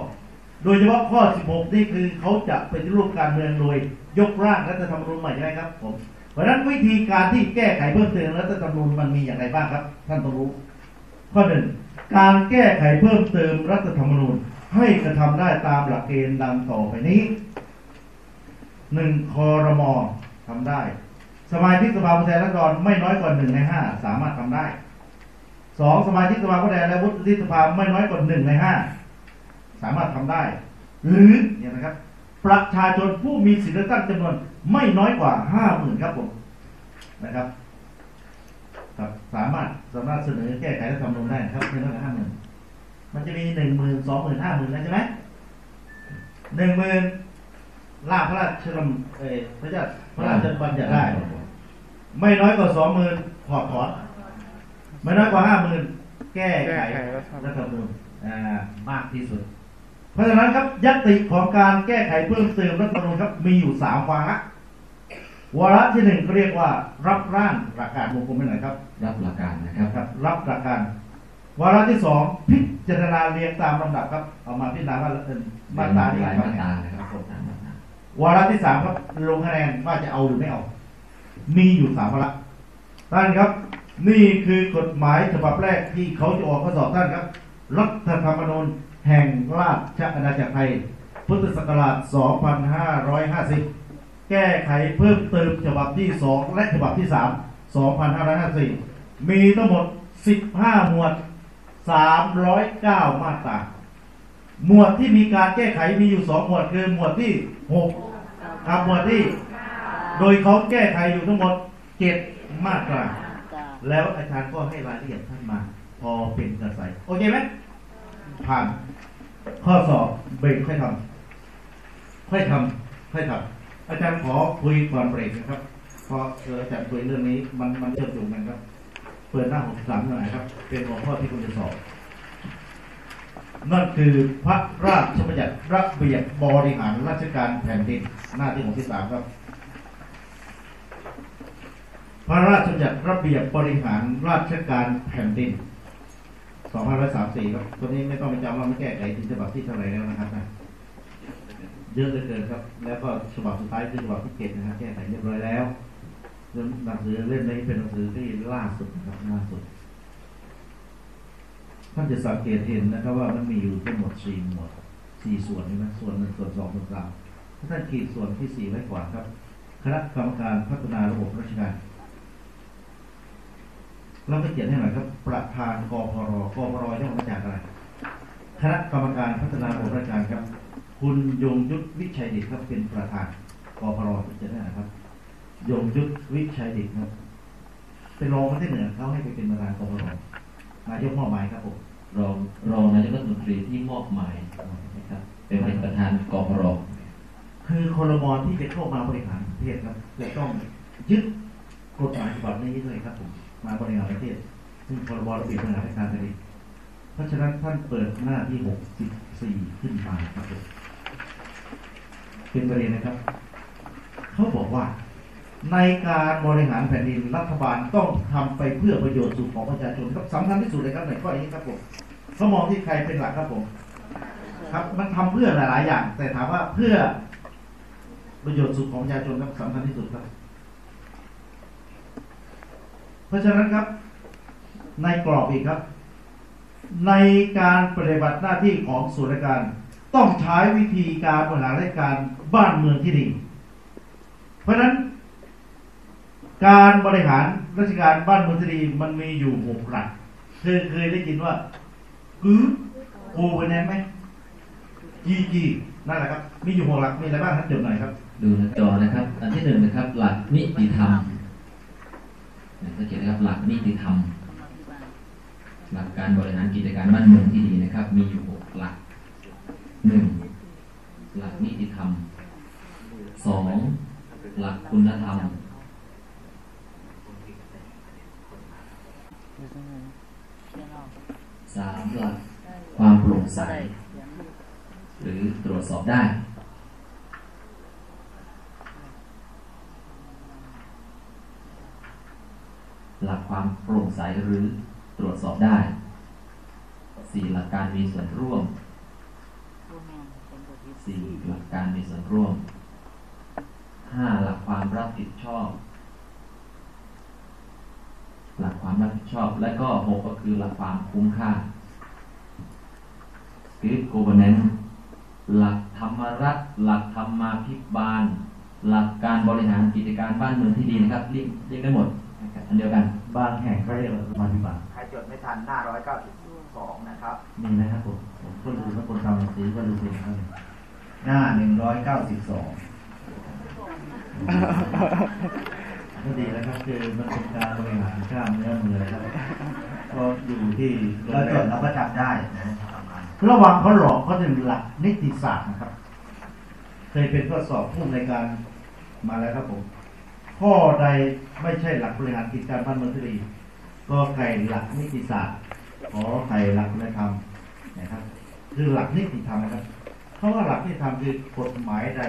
โดยเฉพาะข้อ 16 นี่คือเขาจะเป็นรูปการเมืองโดยยกร่างรัฐธรรมนูญใหม่ใช่ไหมครับผมเพราะฉะนั้นวิธีการที่แก้ไขเพิ่มเติมรัฐธรรมนูญมันมีอย่างไรบ้างครับ ท่านต้องรู้ ข้อหนึ่งการแก้ไขเพิ่มเติมรัฐธรรมนูญให้กระทำได้ตามหลักเกณฑ์ดังต่อไปนี้หนึ่งคอรมอทำได้ สมาชิกสภาผู้แทนราษฎรไม่น้อยกว่าหนึ่งในห้าสามารถทำได้สองสมาชิกสภาผู้แทนและวุฒิสภาไม่น้อยกว่าหนึ่งในห้าสามารถทำได้ หรือเนี่ยนะครับ ประชาชนผู้มีสิทธิเลือกตั้งจำนวนไม่น้อยกว่าห้าหมื่นครับผมนะครับสามารถสามารถเสนอแก้ไขรัฐธรรมนูญได้นะครับไม่น้อยกว่าห้าหมื่นมันจะมีหนึ่งหมื่นสองหมื่นห้าหมื่นนะใช่ไหมหนึ่งหมื่นร่าพระราชดำเอ่อพระราชพระราชบัญญัติได้ ไม่น้อยกว่าสองหมื่นถอดถอนไม่น้อยกว่าห้าหมื่นแก้ไขแก้ไขรัฐธรรมนูญรัฐธรรมนูญอ่ามากที่สุด เพราะฉะนั้นครับยัตติของการแก้ไขเพิ่มเติมรัฐธรรมนูญครับมีอยู่สามวาระวาระที่หนึ่งเรียกว่า รับร่างหลักการวงกลมไปหน่อยครับ รับหลักการนะครับครับ รับหลักการวาระที่สองพิจารณาเรียงตามลำดับครับเอามาพิจารณาว่าเอ่อมาตราที่หลายครับมาตรานะครับผมตามมาตราวาระที่สามครับลงคะแนนว่าจะเอาหรือไม่เอา มีอยู่สามวาระท่านครับ นี่คือกฎหมายฉบับแรกที่เขาจะออกข้อสอบท่านครับ รัฐธรรมนูญแห่งราชอาณาจักรไทย พุทธศักราช 2550 แก้ไขเพิ่มเติมฉบับที่ 2 และฉบับที่ 3 2554 มีทั้งหมด 15 หมวด 309 มาตรา หมวดที่มีการแก้ไขมีอยู่ 2 หมวดคือหมวดที่ 6 กับหมวดที่ โดยเขาแก้ไขอยู่ทั้งหมด7มาตราจ้าแล้วอาจารย์ก็ให้รายละเอียดท่านมา พอเป็นกระใสโอเคไหมผ่านข้อสอบเบรกค่อยทำค่อยทำค่อยทำอาจารย์ขอคุยก่อนเบรกนะครับเพราะเอออาจารย์คุยเรื่องนี้มันมันเชื่อมโยงกันครับ เปิดหน้าหกสามหน่อยครับ เป็นหัวข้อที่คุณจะสอบนั่นคือพระราชบัญญัติระเบียบบริหารราชการแผ่นดินหน้าที่หกที่สามครับ พระราชบัญญัติระเบียบบริหารราชการแผ่นดิน 2534 ครับ ตัวนี้ไม่ต้องไปจำว่าไม่แก้ไขถึงฉบับที่เท่าไหร่แล้วนะครับนะเยอะเหลือเกินครับ แล้วก็ฉบับสุดท้ายคือฉบับที่เจ็ดนะครับแก้ไขเรียบร้อยแล้วหนังสือเล่มนี้เป็นหนังสือที่ล่าสุดนะครับล่าสุดท่านจะสังเกตเห็นนะครับว่ามันมีอยู่ทั้งหมดสี่หมวดสี่ส่วนใช่ไหมส่วนหนึ่งส่วนสองส่วนสามถ้าท่านขีดส่วนที่สี่ไว้ก่อนครับ คณะกรรมการพัฒนาระบบราชการ เราก็เขียนให้หน่อยครับ ประธานกพรกพรย่อมาจากอะไรคณะกรรมการพัฒนาระบบราชการครับ คุณยงยุทธวิชัยดิตครับเป็นประธานกพรเขียนให้หน่อยครับ ยงยุทธวิชัยดิตครับเป็นรองมาที่เหนือเขาให้ไปเป็นประธานกพรนายกมอบหมายครับผมรองรองนายกรัฐมนตรีที่มอบหมายนะครับเป็นประธานกพรคือคอรมอที่จะเข้ามาบริหารประเทศครับจะต้องยึดกฎหมายฉบับนี้ด้วยครับผม มาบริหารประเทศ ซึ่งคอรมอระเบียบบริหารราชการแผ่นดินเพราะฉะนั้นท่านเปิดหน้าที่ 64 ขึ้นมาครับผมเป็นประเด็นนะครับ เขาบอกว่าในการบริหารแผ่นดินรัฐบาลต้องทำไปเพื่อประโยชน์สุขของประชาชนครับสำคัญที่สุดเลยครับในข้อนี้ครับผมเขามองที่ใครเป็นหลักครับผม ครับมันทำเพื่อหลาย ๆ อย่าง แต่ถามว่าเพื่อประโยชน์สุขของประชาชนครับสำคัญที่สุดครับ เพราะฉะนั้นครับ ในกรอบอีกครับ ในการปฏิบัติหน้าที่ของส่วนราชการ ต้องใช้วิธีการบริหารราชการบ้านเมืองที่ดี เพราะฉะนั้น การบริหารราชการบ้านเมืองที่ดีมันมีอยู่หกหลักเคยเคยได้ยินว่ากือโอเวอร์แนนไหมจีจีนั่นแหละครับ มีอยู่หกหลักมีอะไรบ้างครับจดหน่อยครับ ดูหน้าจอนะครับ อันที่หนึ่งนะครับ หลักนิติธรรม สังเกตนะครับหลักนิติธรรมหลักการบริหารกิจการบ้านเมืองที่ดีนะครับ มีอยู่หกหลักหนึ่งหลักนิติธรรมสองหลักคุณธรรมสามหลักความโปร่งใส หรือตรวจสอบได้ หลักความโปร่งใสหรือตรวจสอบได้สี่หลักการมีส่วนร่วมสี่หลักการมีส่วนร่วมห้าหลักความรับผิดชอบ หลักความรับผิดชอบ และก็หกก็คือหลักความคุ้มค่า Good governance หลักธรรมรัฐหลักธรรมาภิบาล หลักการบริหารกิจการบ้านเมืองที่ดีนะครับเรียกเรียกได้หมด อันเดียวกันบางแห่งก็เรียกว่าสมาธิบัติใครจดไม่ทันหน้า192นะครับมีนะครับผมผมก็ดูว่าคนทำหนังสือก็ดูเป็นครับหน้า192ก็ดีแล้วครับคือมันเป็นการบริหารกล้ามเนื้อมือครับก็อยู่ที่เราจดเราก็จำได้นะระหว่างเขาหลอกเขาจะหลักนิติศาสตร์นะครับ เคยเป็นข้อสอบผู้ในวยการมาแล้วครับผม ข้อใดไม่ใช่หลักบริหารกิจการบ้านเมืองที่ดีก็ไก่หลักนิติศาสตร์ขอไก่หลักคุณธรรมนะครับคือหลักนิติธรรมนะครับเพราะว่าหลักนิติธรรมคือกฎหมายใด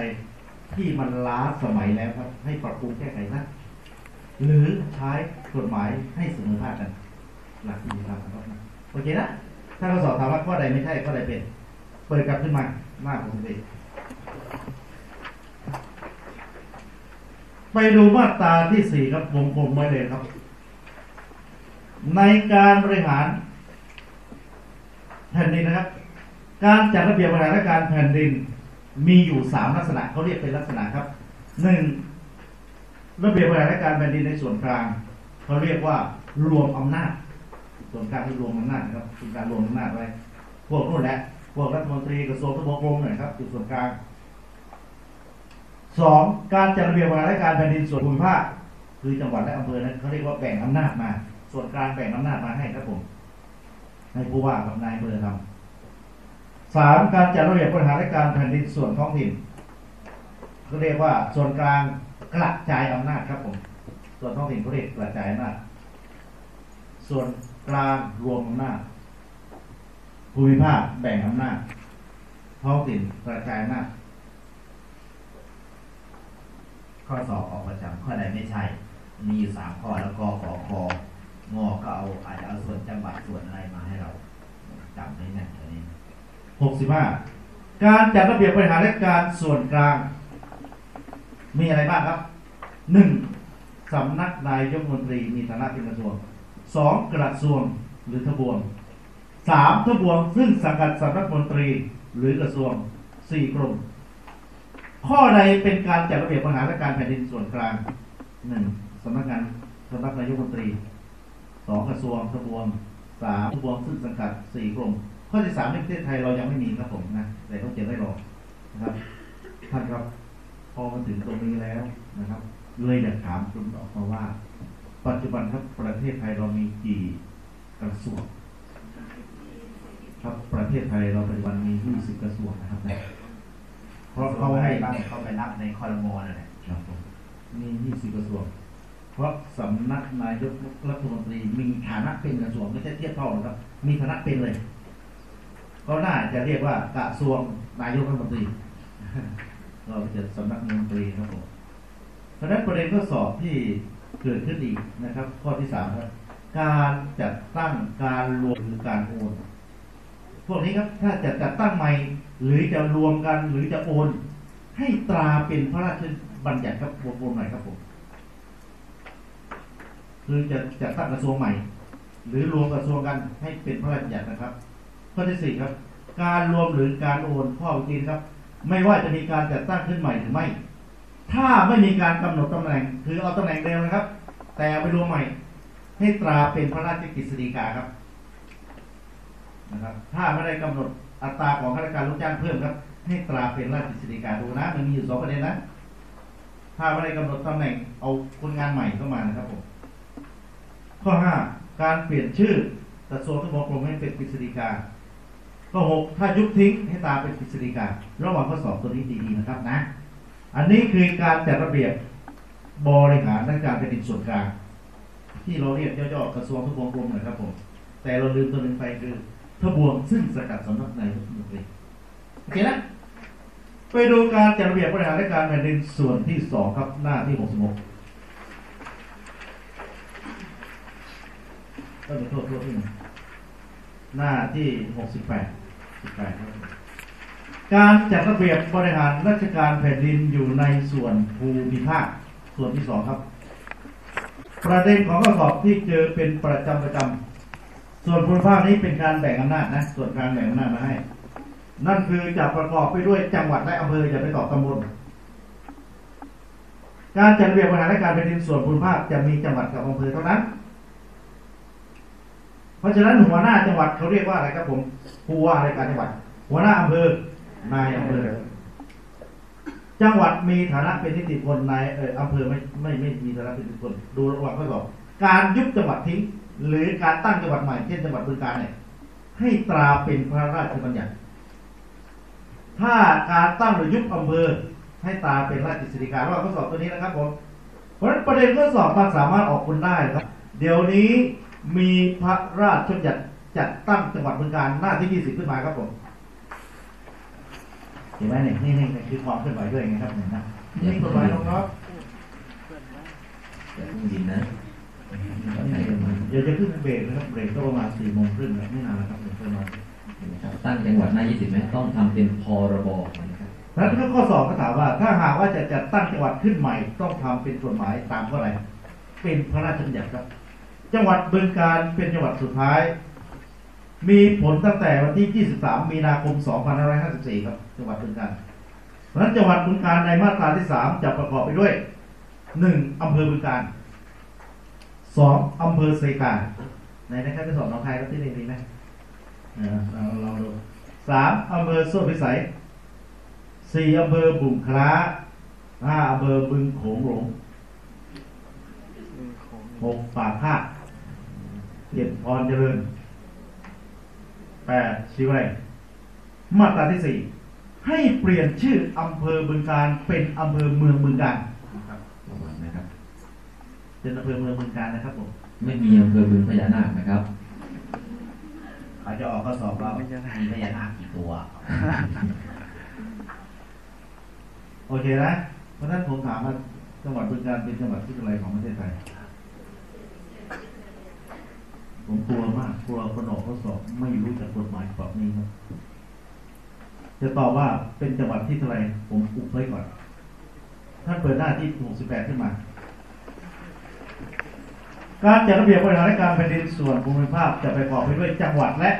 ที่มันล้าสมัยแล้วครับ ให้ปรับปรุงแก้ไขนะหรือใช้กฎหมายให้เสมอภาคกัน หลักนิติธรรมนะครับโอเคนะถ้าเราสอบถามว่าข้อใดไม่ใช่ข้อใดเป็น เปิดกลับขึ้นมาหน้าผมสิ ไปดูมาตราที่สี่ครับวงกลมไว้เลยครับ ในการบริหารแผ่นดินนะครับ การจัดระเบียบบริหารการแผ่นดินมีอยู่สามลักษณะเขาเรียกเป็นลักษณะครับหนึ่งระเบียบบริหารการแผ่นดินในส่วนกลางเขาเรียกว่ารวมอำนาจ ส่วนกลางที่รวมอำนาจครับเป็นการรวมอำนาจไว้พวกนู่นแหละพวกรัฐมนตรีกระทรวงทบวงกรมหน่อยครับจุดส่วนกลาง สองการจัดระเบียบบริหารราชการแผ่นดินส่วนภูมิภาคคือจังหวัดและอำเภอนั้นเขาเรียกว่าแบ่งอำนาจมา ส่วนกลางแบ่งอำนาจมาให้ครับผมให้ผู้ว่ากับนายอำเภอทำสามการจัดระเบียบบริหารราชการแผ่นดินส่วนท้องถิ่นเขาเรียกว่าส่วนกลางกระจายอำนาจครับผม ส่วนท้องถิ่นเขาเรียกกระจายอำนาจส่วนกลางรวมอำนาจภูมิภาคแบ่งอำนาจท้องถิ่นกระจายอำนาจ ข้อสอบออกประจำข้อใดไม่ใช่ มีอยู่สามข้อแล้วก็ขอคองอก็เอาอาจจะเอาส่วนจังหวัดส่วนอะไรมาให้เราจำได้แน่นตัวนี้65การจัดระเบียบบริหารราชการส่วนกลาง มีอะไรบ้างครับ 1. สำนักนายกรัฐมนตรีมีฐานะเป็นกระทรวง 2. กระทรวงหรือทบวง 3. ทบวงซึ่งสังกัดสำนักมนตรีหรือกระทรวง 4. กรม ข้อใดเป็นการจัดระเบียบบริหารราชการแผ่นดินส่วนกลาง 1. สำนักงานสำนักนายกรัฐมนตรี 2. กระทรวงทบวง 3. ทบวงซึ่งสังกัด4กรมข้อที่สามในประเทศไทยเรายังไม่มีครับผมนะแต่ต้องเขียนไว้รอนะครับท่านครับพอมาถึงตรงนี้แล้วนะครับ เลยอยากถามคุณออกมาว่า ปัจจุบันครับประเทศไทยเรามีกี่กระทรวงครับประเทศไทยเราปัจจุบันมี 20 กระทรวงนะครับนะ เพราะเขาให้บ้างเขาไปนับในคอรมอนั่นแหละครับผมมี20กระทรวง เพราะสำนักนายกรัฐมนตรีมีฐานะเป็นกระทรวงไม่ใช่เทียบเท่านะครับ มีฐานะเป็นเลย ก็น่าจะเรียกว่ากระทรวงนายกรัฐมนตรีเราจะสำนักนายกรัฐมนตรีครับผมเพราะฉะนั้นประเด็นข้อสอบที่เกิดขึ้นอีกนะครับ ข้อที่สามครับการจัดตั้งการรวมหรือการโอนพวกนี้ครับถ้าจะจัดตั้งใหม่ หรือจะรวมกันหรือจะโอน ให้ตราเป็นพระราชบัญญัติครับวงๆหน่อยครับผมคือจะจัดตั้งกระทรวงใหม่ หรือรวมกระทรวงกันให้เป็นพระราชบัญญัตินะครับข้อที่สี่ครับ การรวมหรือการโอนข้อจริงครับ ไม่ว่าจะมีการจัดตั้งขึ้นใหม่หรือไม่ ถ้าไม่มีการกำหนดตำแหน่ง คือเอาตำแหน่งเดิมนะครับ แต่ไปรวมใหม่ ให้ตราเป็นพระราชกฤษฎีกาครับนะครับ ถ้าไม่ได้กำหนด อัตราของข้าราชการลูกจ้างเพิ่มครับให้ตราเป็นราชกฤษฎีการดูนะมันมีอยู่สองประเด็นนะ ถ้าไม่ได้กำหนดตำแหน่งเอาคนงานใหม่เข้ามานะครับผมข้อห้าการเปลี่ยนชื่อกระทรวงทบวงกรมให้เป็นกฤษฎีการข้อหกถ้ายุบทิ้งให้ตาเป็นกฤษฎีการระหว่างข้อสอบตัวนี้ดีๆนะครับนะ อันนี้คือการจัดระเบียบบริหารราชการแผ่นดินส่วนกลางที่เราเรียกย่อๆกระทรวงทบวงกรมนะครับผมแต่เราลืมตัวหนึ่งไปคือ ทบวงซึ่งสกัดสำนักนายกรัฐมนตรีโอเคนะไปดูการจัดระเบียบบริหารราชการแผ่นดินส่วนที่สองครับหน้าที่หกสิบหกก็จะโทษโทษที่หนึ่งหน้าที่หกสิบแปดสิบแปดการจัดระเบียบบริหารราชการแผ่นดินอยู่ในส่วนภูมิภาคส่วนที่สองครับ ประเด็นของข้อสอบที่เจอเป็นประจำประจำ ส่วนภูมิภาคนี้เป็นการแบ่งอำนาจนะส่วนกางแบ่งอำนาจมาให้ นั่นคือจะประกอบไปด้วยจังหวัดและอำเภออย่าไปตอบตำบลการจัดระเบียบบริหารราชการแผ่นดินส่วนภูมิภาคจะมีจังหวัดกับอำเภอเท่านั้น เพราะฉะนั้นหัวหน้าจังหวัดเขาเรียกว่าอะไรครับผมผู้ว่าราชการจังหวัด หัวหน้าอำเภอนายอำเภอจังหวัดมีฐานะเป็นนิติพลนายเออำเภอไม่ไม่ไม่มีฐานะเป็นนิติพลดูระหว่างข้อสอบการยุบจังหวัดทิ้ง หรือการตั้งจังหวัดใหม่เช่นจังหวัดบึงกาฬเนี่ยให้ตราเป็นพระราชบัญญัติ ถ้าการตั้งหรือยุบอำเภอให้ตราเป็นราชกิจสิริการะหว่างข้อสอบตัวนี้นะครับผมเพราะฉะนั้นประเด็นข้อสอบมันสามารถออกคุณได้ครับ เดี๋ยวนี้มีพระราชบัญญัติจัดตั้งจังหวัดบึงการหน้าที่20ขึ้นมาครับผมเห็นไหมเนี่ยนี่นี่คือความเคลื่อนไหวด้วยไงครับเนี่ยนะนี่กฎหมายรองรับอย่าพึ่งดินนะ เดี๋ยวจะขึ้นเบรกนะครับเบรกก็ประมาณ4โมงครึ่งนะไม่นานนะครับเดี๋ยวค่อยมานะครับตั้งจังหวัดหน้า20ไหมต้องทำเป็นพรบนะครับแล้วถ้าข้อสอบก็ถามว่า ถ้าหากว่าจะจัดตั้งจังหวัดขึ้นใหม่ ต้องทำเป็นกฎหมายตามข้ออะไรเป็นพระราชบัญญัติครับ จังหวัดบึงการเป็นจังหวัดสุดท้าย มีผลตั้งแต่วันที่ 23 มีนาคม 2554 ครับ จังหวัดบึงการเพราะฉะนั้นจังหวัดบึงการในมาตราที่ 3 จะประกอบไปด้วย 1. อำเภอบึงการ 2. อำเภอเซกาในนะครับไปสอบน้องคายก็ที่เรียนดีไหมเออเราเราดูสามอำเภอโซ่พิสัยสี่อำเภอบุงคล้าห้าอำเภอบึงโขงหลงหกปากคาดเจ็ดพรเจริญแปดชีวไรมาตราที่สี่ให้เปลี่ยนชื่ออำเภอบึงการเป็นอำเภอเมืองบึงการนะครับ ประมาณนะครับ เป็นอำเภอเมืองบึงการนะครับผมไม่มีอำเภอบึงพญานาคนะครับ เขาจะออกข้อสอบว่ามีพญานาคกี่ตัว โอเคนะ เพราะฉะนั้นผมถามว่าจังหวัดบึงการเป็นจังหวัดที่อะไรของประเทศไทย ผมกลัวมากกลัวคนออกข้อสอบไม่รู้จักกฎหมายฉบับนี้ครับ จะตอบว่าเป็นจังหวัดที่เท่าไหรผมอุบไว้ก่อนท่านเปิดหน้าที่68ขึ้นมา การจัดระเบียบบริหารการแผ่นดินส่วนภูมิภาคจะประกอบไปด้วยจังหวัดและ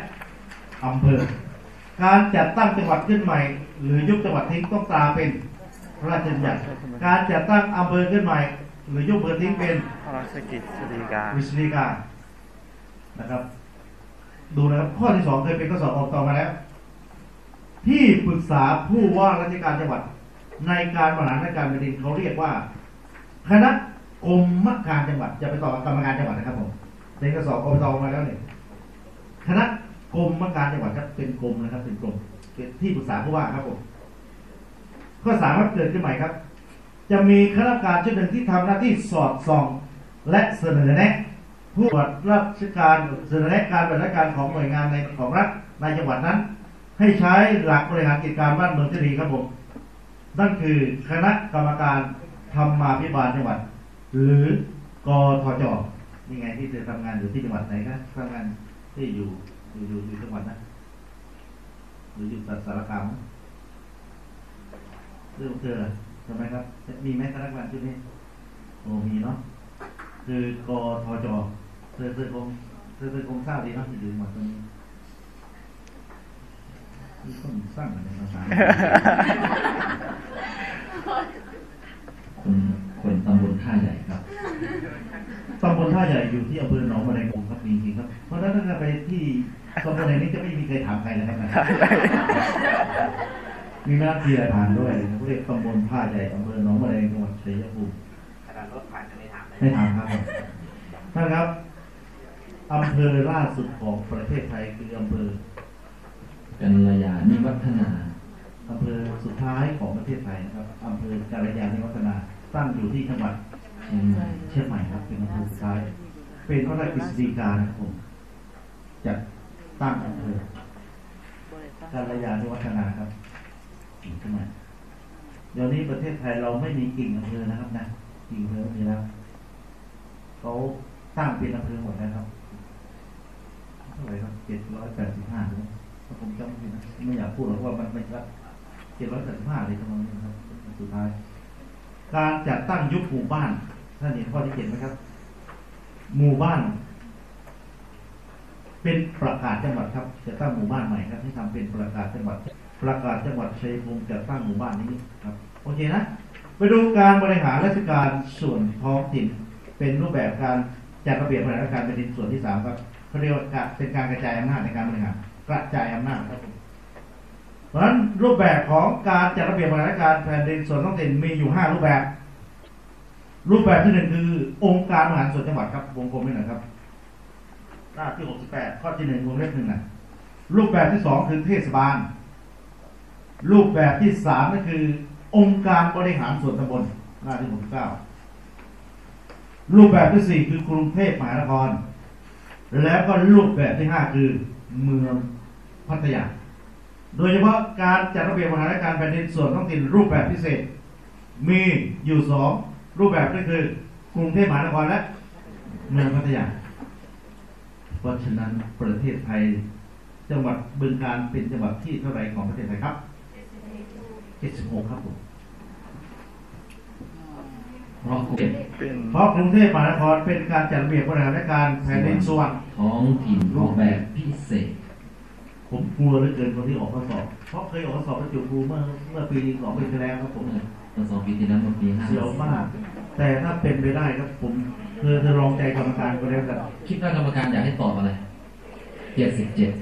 อำเภอ การจัดตั้งจังหวัดขึ้นใหม่ หรือยุบจังหวัดทิ้งต้องตราเป็นพระราชบัญญัติการจัดตั้งอำเภอขึ้นใหม่ หรือยุบอำเภอทิ้งเป็นพระราชกิจสฎีกาวิศริกานะครับ ดูนะครับข้อที่สองเคยเป็นข้อสอบออกต่อมาแล้ว ที่ปรึกษาผู้ว่าราชการจังหวัด ในการบริหารราชการแผ่นดินเขาเรียกว่า คณะ กรมการจังหวัดจะไปต่อกับกรรมการจังหวัดนะครับผมในข้อสอบอบตมาแล้วเนี่ยคณะกรมมัการจังหวัดครับเป็นกรมนะครับ เป็นกรมเป็นที่ปรึกษาผู้ว่าครับผมข้อสามครับเกิดขึ้นใหม่ครับ จะมีคณะกรรมการชุดหนึ่งที่ทำหน้าที่สอดส่อง และเสนอแนะ ผู้ตรวจราชการเสนอแนะการปฏิบัติการของหน่วยงานในของรัฐในจังหวัดนั้น ให้ใช้หลักบริหารกิจการบ้านเมืองที่ดีครับผมนั่นคือคณะกรรมการธรรมาภิบาลจังหวัด หรือกทจนี่ไงที่เธอทำงานอยู่ที่จังหวัดไหนครับทำงานที่อยู่อยู่อยู่อยู่จังหวัดนะหรืออยู่สารคามนะเรื่องเธอทำไมครับ มีไหมคณะกรรมการชุดนี้โอ้มีเนาะคือกทจเธอเธอคงเธอเธอคงทราบดีเนาะที่อยู่จังหวัดตรงนี้นี่ต้องสร้างอะไรภาษาคน คนตำบลท่าใหญ่ครับตำบลท่าใหญ่อยู่ที่อำเภอหนองบัวแดงคงครับจริงๆครับ เพราะฉะนั้นถ้าไปที่ตำบลแห่งนี้จะไม่มีใครถามใครนะครับนะมีแม่น้ำเพียผ่านด้วยเขาเรียกตำบลท่าใหญ่อำเภอหนองบัวแดงจังหวัดชัยภูมิขนาดรถผ่านจะไม่ถามเลยไม่ถามครับผมท่านครับอำเภอล่าสุดของประเทศไทยคืออำเภอกัลยาณิวัฒนาอำเภอสุดท้ายของประเทศไทยนะครับอำเภอกาลยาณิวัฒนา ตั้งอยู่ที่จังหวัดเชียงใหม่เชียงใหม่ครับเป็นอำเภอสุดท้าย เป็นพระราชกฤษฎีกานะครับผมจัดตั้งอำเภอบริษัทกาลยาณิวัฒนาครับอยู่เชียงใหม่เดี๋ยวนี้ประเทศไทยเราไม่มีกิ่งอำเภอนะครับนะกิ่งอำเภอไม่มีแล้วเขาตั้งเป็นอำเภอหมดแล้วครับเท่าไหร่ครับเจ็ดร้อยแปดสิบห้าถ้าผมจำไม่ผิดนะไม่อยากพูดหรอกว่ามันไม่ครับเจ็ดร้อยแปดสิบห้าเลยประมาณนี้นะครับสุดท้าย การจัดตั้งยุคหมู่บ้านท่านเห็นข้อที่เจ็ดไหมครับ หมู่บ้าน เป็นประกาศจังหวัดครับจะตั้งหมู่บ้านใหม่ครับที่ทำเป็นประกาศจังหวัด ประกาศจังหวัดชัยภูมิจะตั้งหมู่บ้านนี้ครับโอเคนะไปดูการบริหารราชการส่วนท้องถิ่น เป็นรูปแบบการจัดระเบียบบริหารราชการแผ่นดินส่วนที่สามครับเขาเรียกว่าเป็นการกระจายอำนาจในการบริหารกระจายอำนาจครับผม เพราะฉะนั้นรูปแบบของการจัดระเบียบบริหารราชการแผ่นดินส่วนท้องถิ่นมีอยู่ห้ารูปแบบ รูปแบบที่หนึ่งคือ องค์การบริหารส่วนจังหวัดครับวงกลมนี่หน่อยครับหน้าที่ 68 ข้อที่หนึ่งวงเล็บหนึ่งนะรูปแบบที่สองคือเทศบาล รูปแบบที่สามนั่นคือ องค์การบริหารส่วนตำบลหน้าที่หกเก้ารูปแบบที่สี่คือกรุงเทพมหานคร แล้วก็รูปแบบที่ห้าคือเมืองพัทยา โดยเฉพาะการจัดระเบียบบริหารราชการแผ่นดินส่วนท้องถิ่นรูปแบบพิเศษ มีอยู่สองรูปแบบก็คือกรุงเทพมหานครและเมืองพัทยาเพราะฉะนั้นประเทศไทยจังหวัดบึงการเป็นจังหวัดที่เท่าไหร่ของประเทศไทยครับ76ครับผมเพราะกรุงเทพเป็นเพราะกรุงเทพมหานครเป็นการจัดระเบียบบริหารราชการแผ่นดินส่วนท้องถิ่นของแบบพิเศษ ผมกลัวเหลือเกินคนที่ออกข้อสอบเพราะเคยออกข้อสอบบรรจุครูเมื่อเมื่อปีสองปีที่แล้วครับผมตอนสองปีที่แล้วเมื่อปีห้าเสียวมาก แต่ถ้าเป็นไปได้ครับผมเธอเธอลองใจกรรมการก็แล้วกันคิดว่ากรรมการอยากให้ตอบอะไรเจ็ดสิบเจ็ด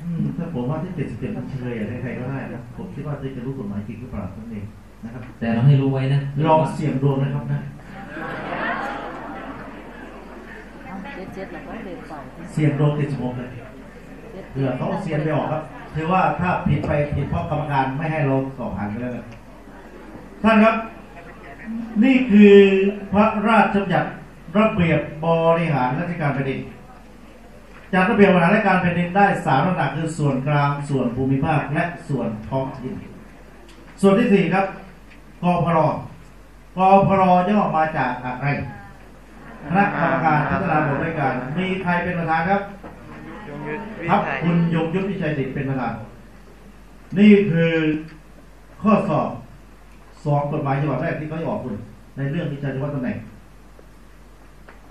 อืมถ้าผมว่าที่เจ็ดสิบเจ็ดมันเฉยอะไรใครก็ได้นะผมคิดว่าจะรู้กฎหมายจริงหรือเปล่านั่นเองนะครับ แต่เราให้รู้ไว้นะลองเสี่ยงดวงนะครับนะเจ็ดเจ็ดแล้วก็เด็กเป่าเสี่ยงดวงติดสมองเลย เผื่อเขาเสียงไปออกครับคือว่าถ้าผิดไปผิดเพราะกรรมการไม่ให้เราสอบผ่านไปแล้วท่านครับ นี่คือพระราชบัญญัติระเบียบบริหารราชการแผ่นดินจัดระเบียบบริหารราชการแผ่นดินได้สามระดับคือส่วนกลางส่วนภูมิภาคและส่วนท้องถิ่นส่วนที่สี่ครับกพรกพรย่อมาจากอะไรคณะกรรมการพัฒนาบริการมีใครเป็นประธานครับ ครับคุณยงยุทธวิชัยดิตเป็นประธานนี่คือข้อสอบสองกฎหมายฉบับแรกที่เขาจะออกคุณในเรื่องวิชาชีวตำแหน่ง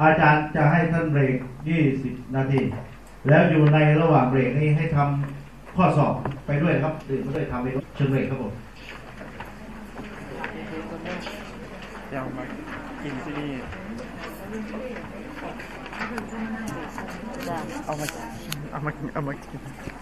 อาจารย์จะให้ท่านเบรก 20 นาที แล้วอยู่ในระหว่างเบรกนี้ให้ทำข้อสอบไปด้วยนะครับดื่มไปด้วยทำไปด้วยเชิญเบรกครับผมอยากมากินที่นี่เอามา เอ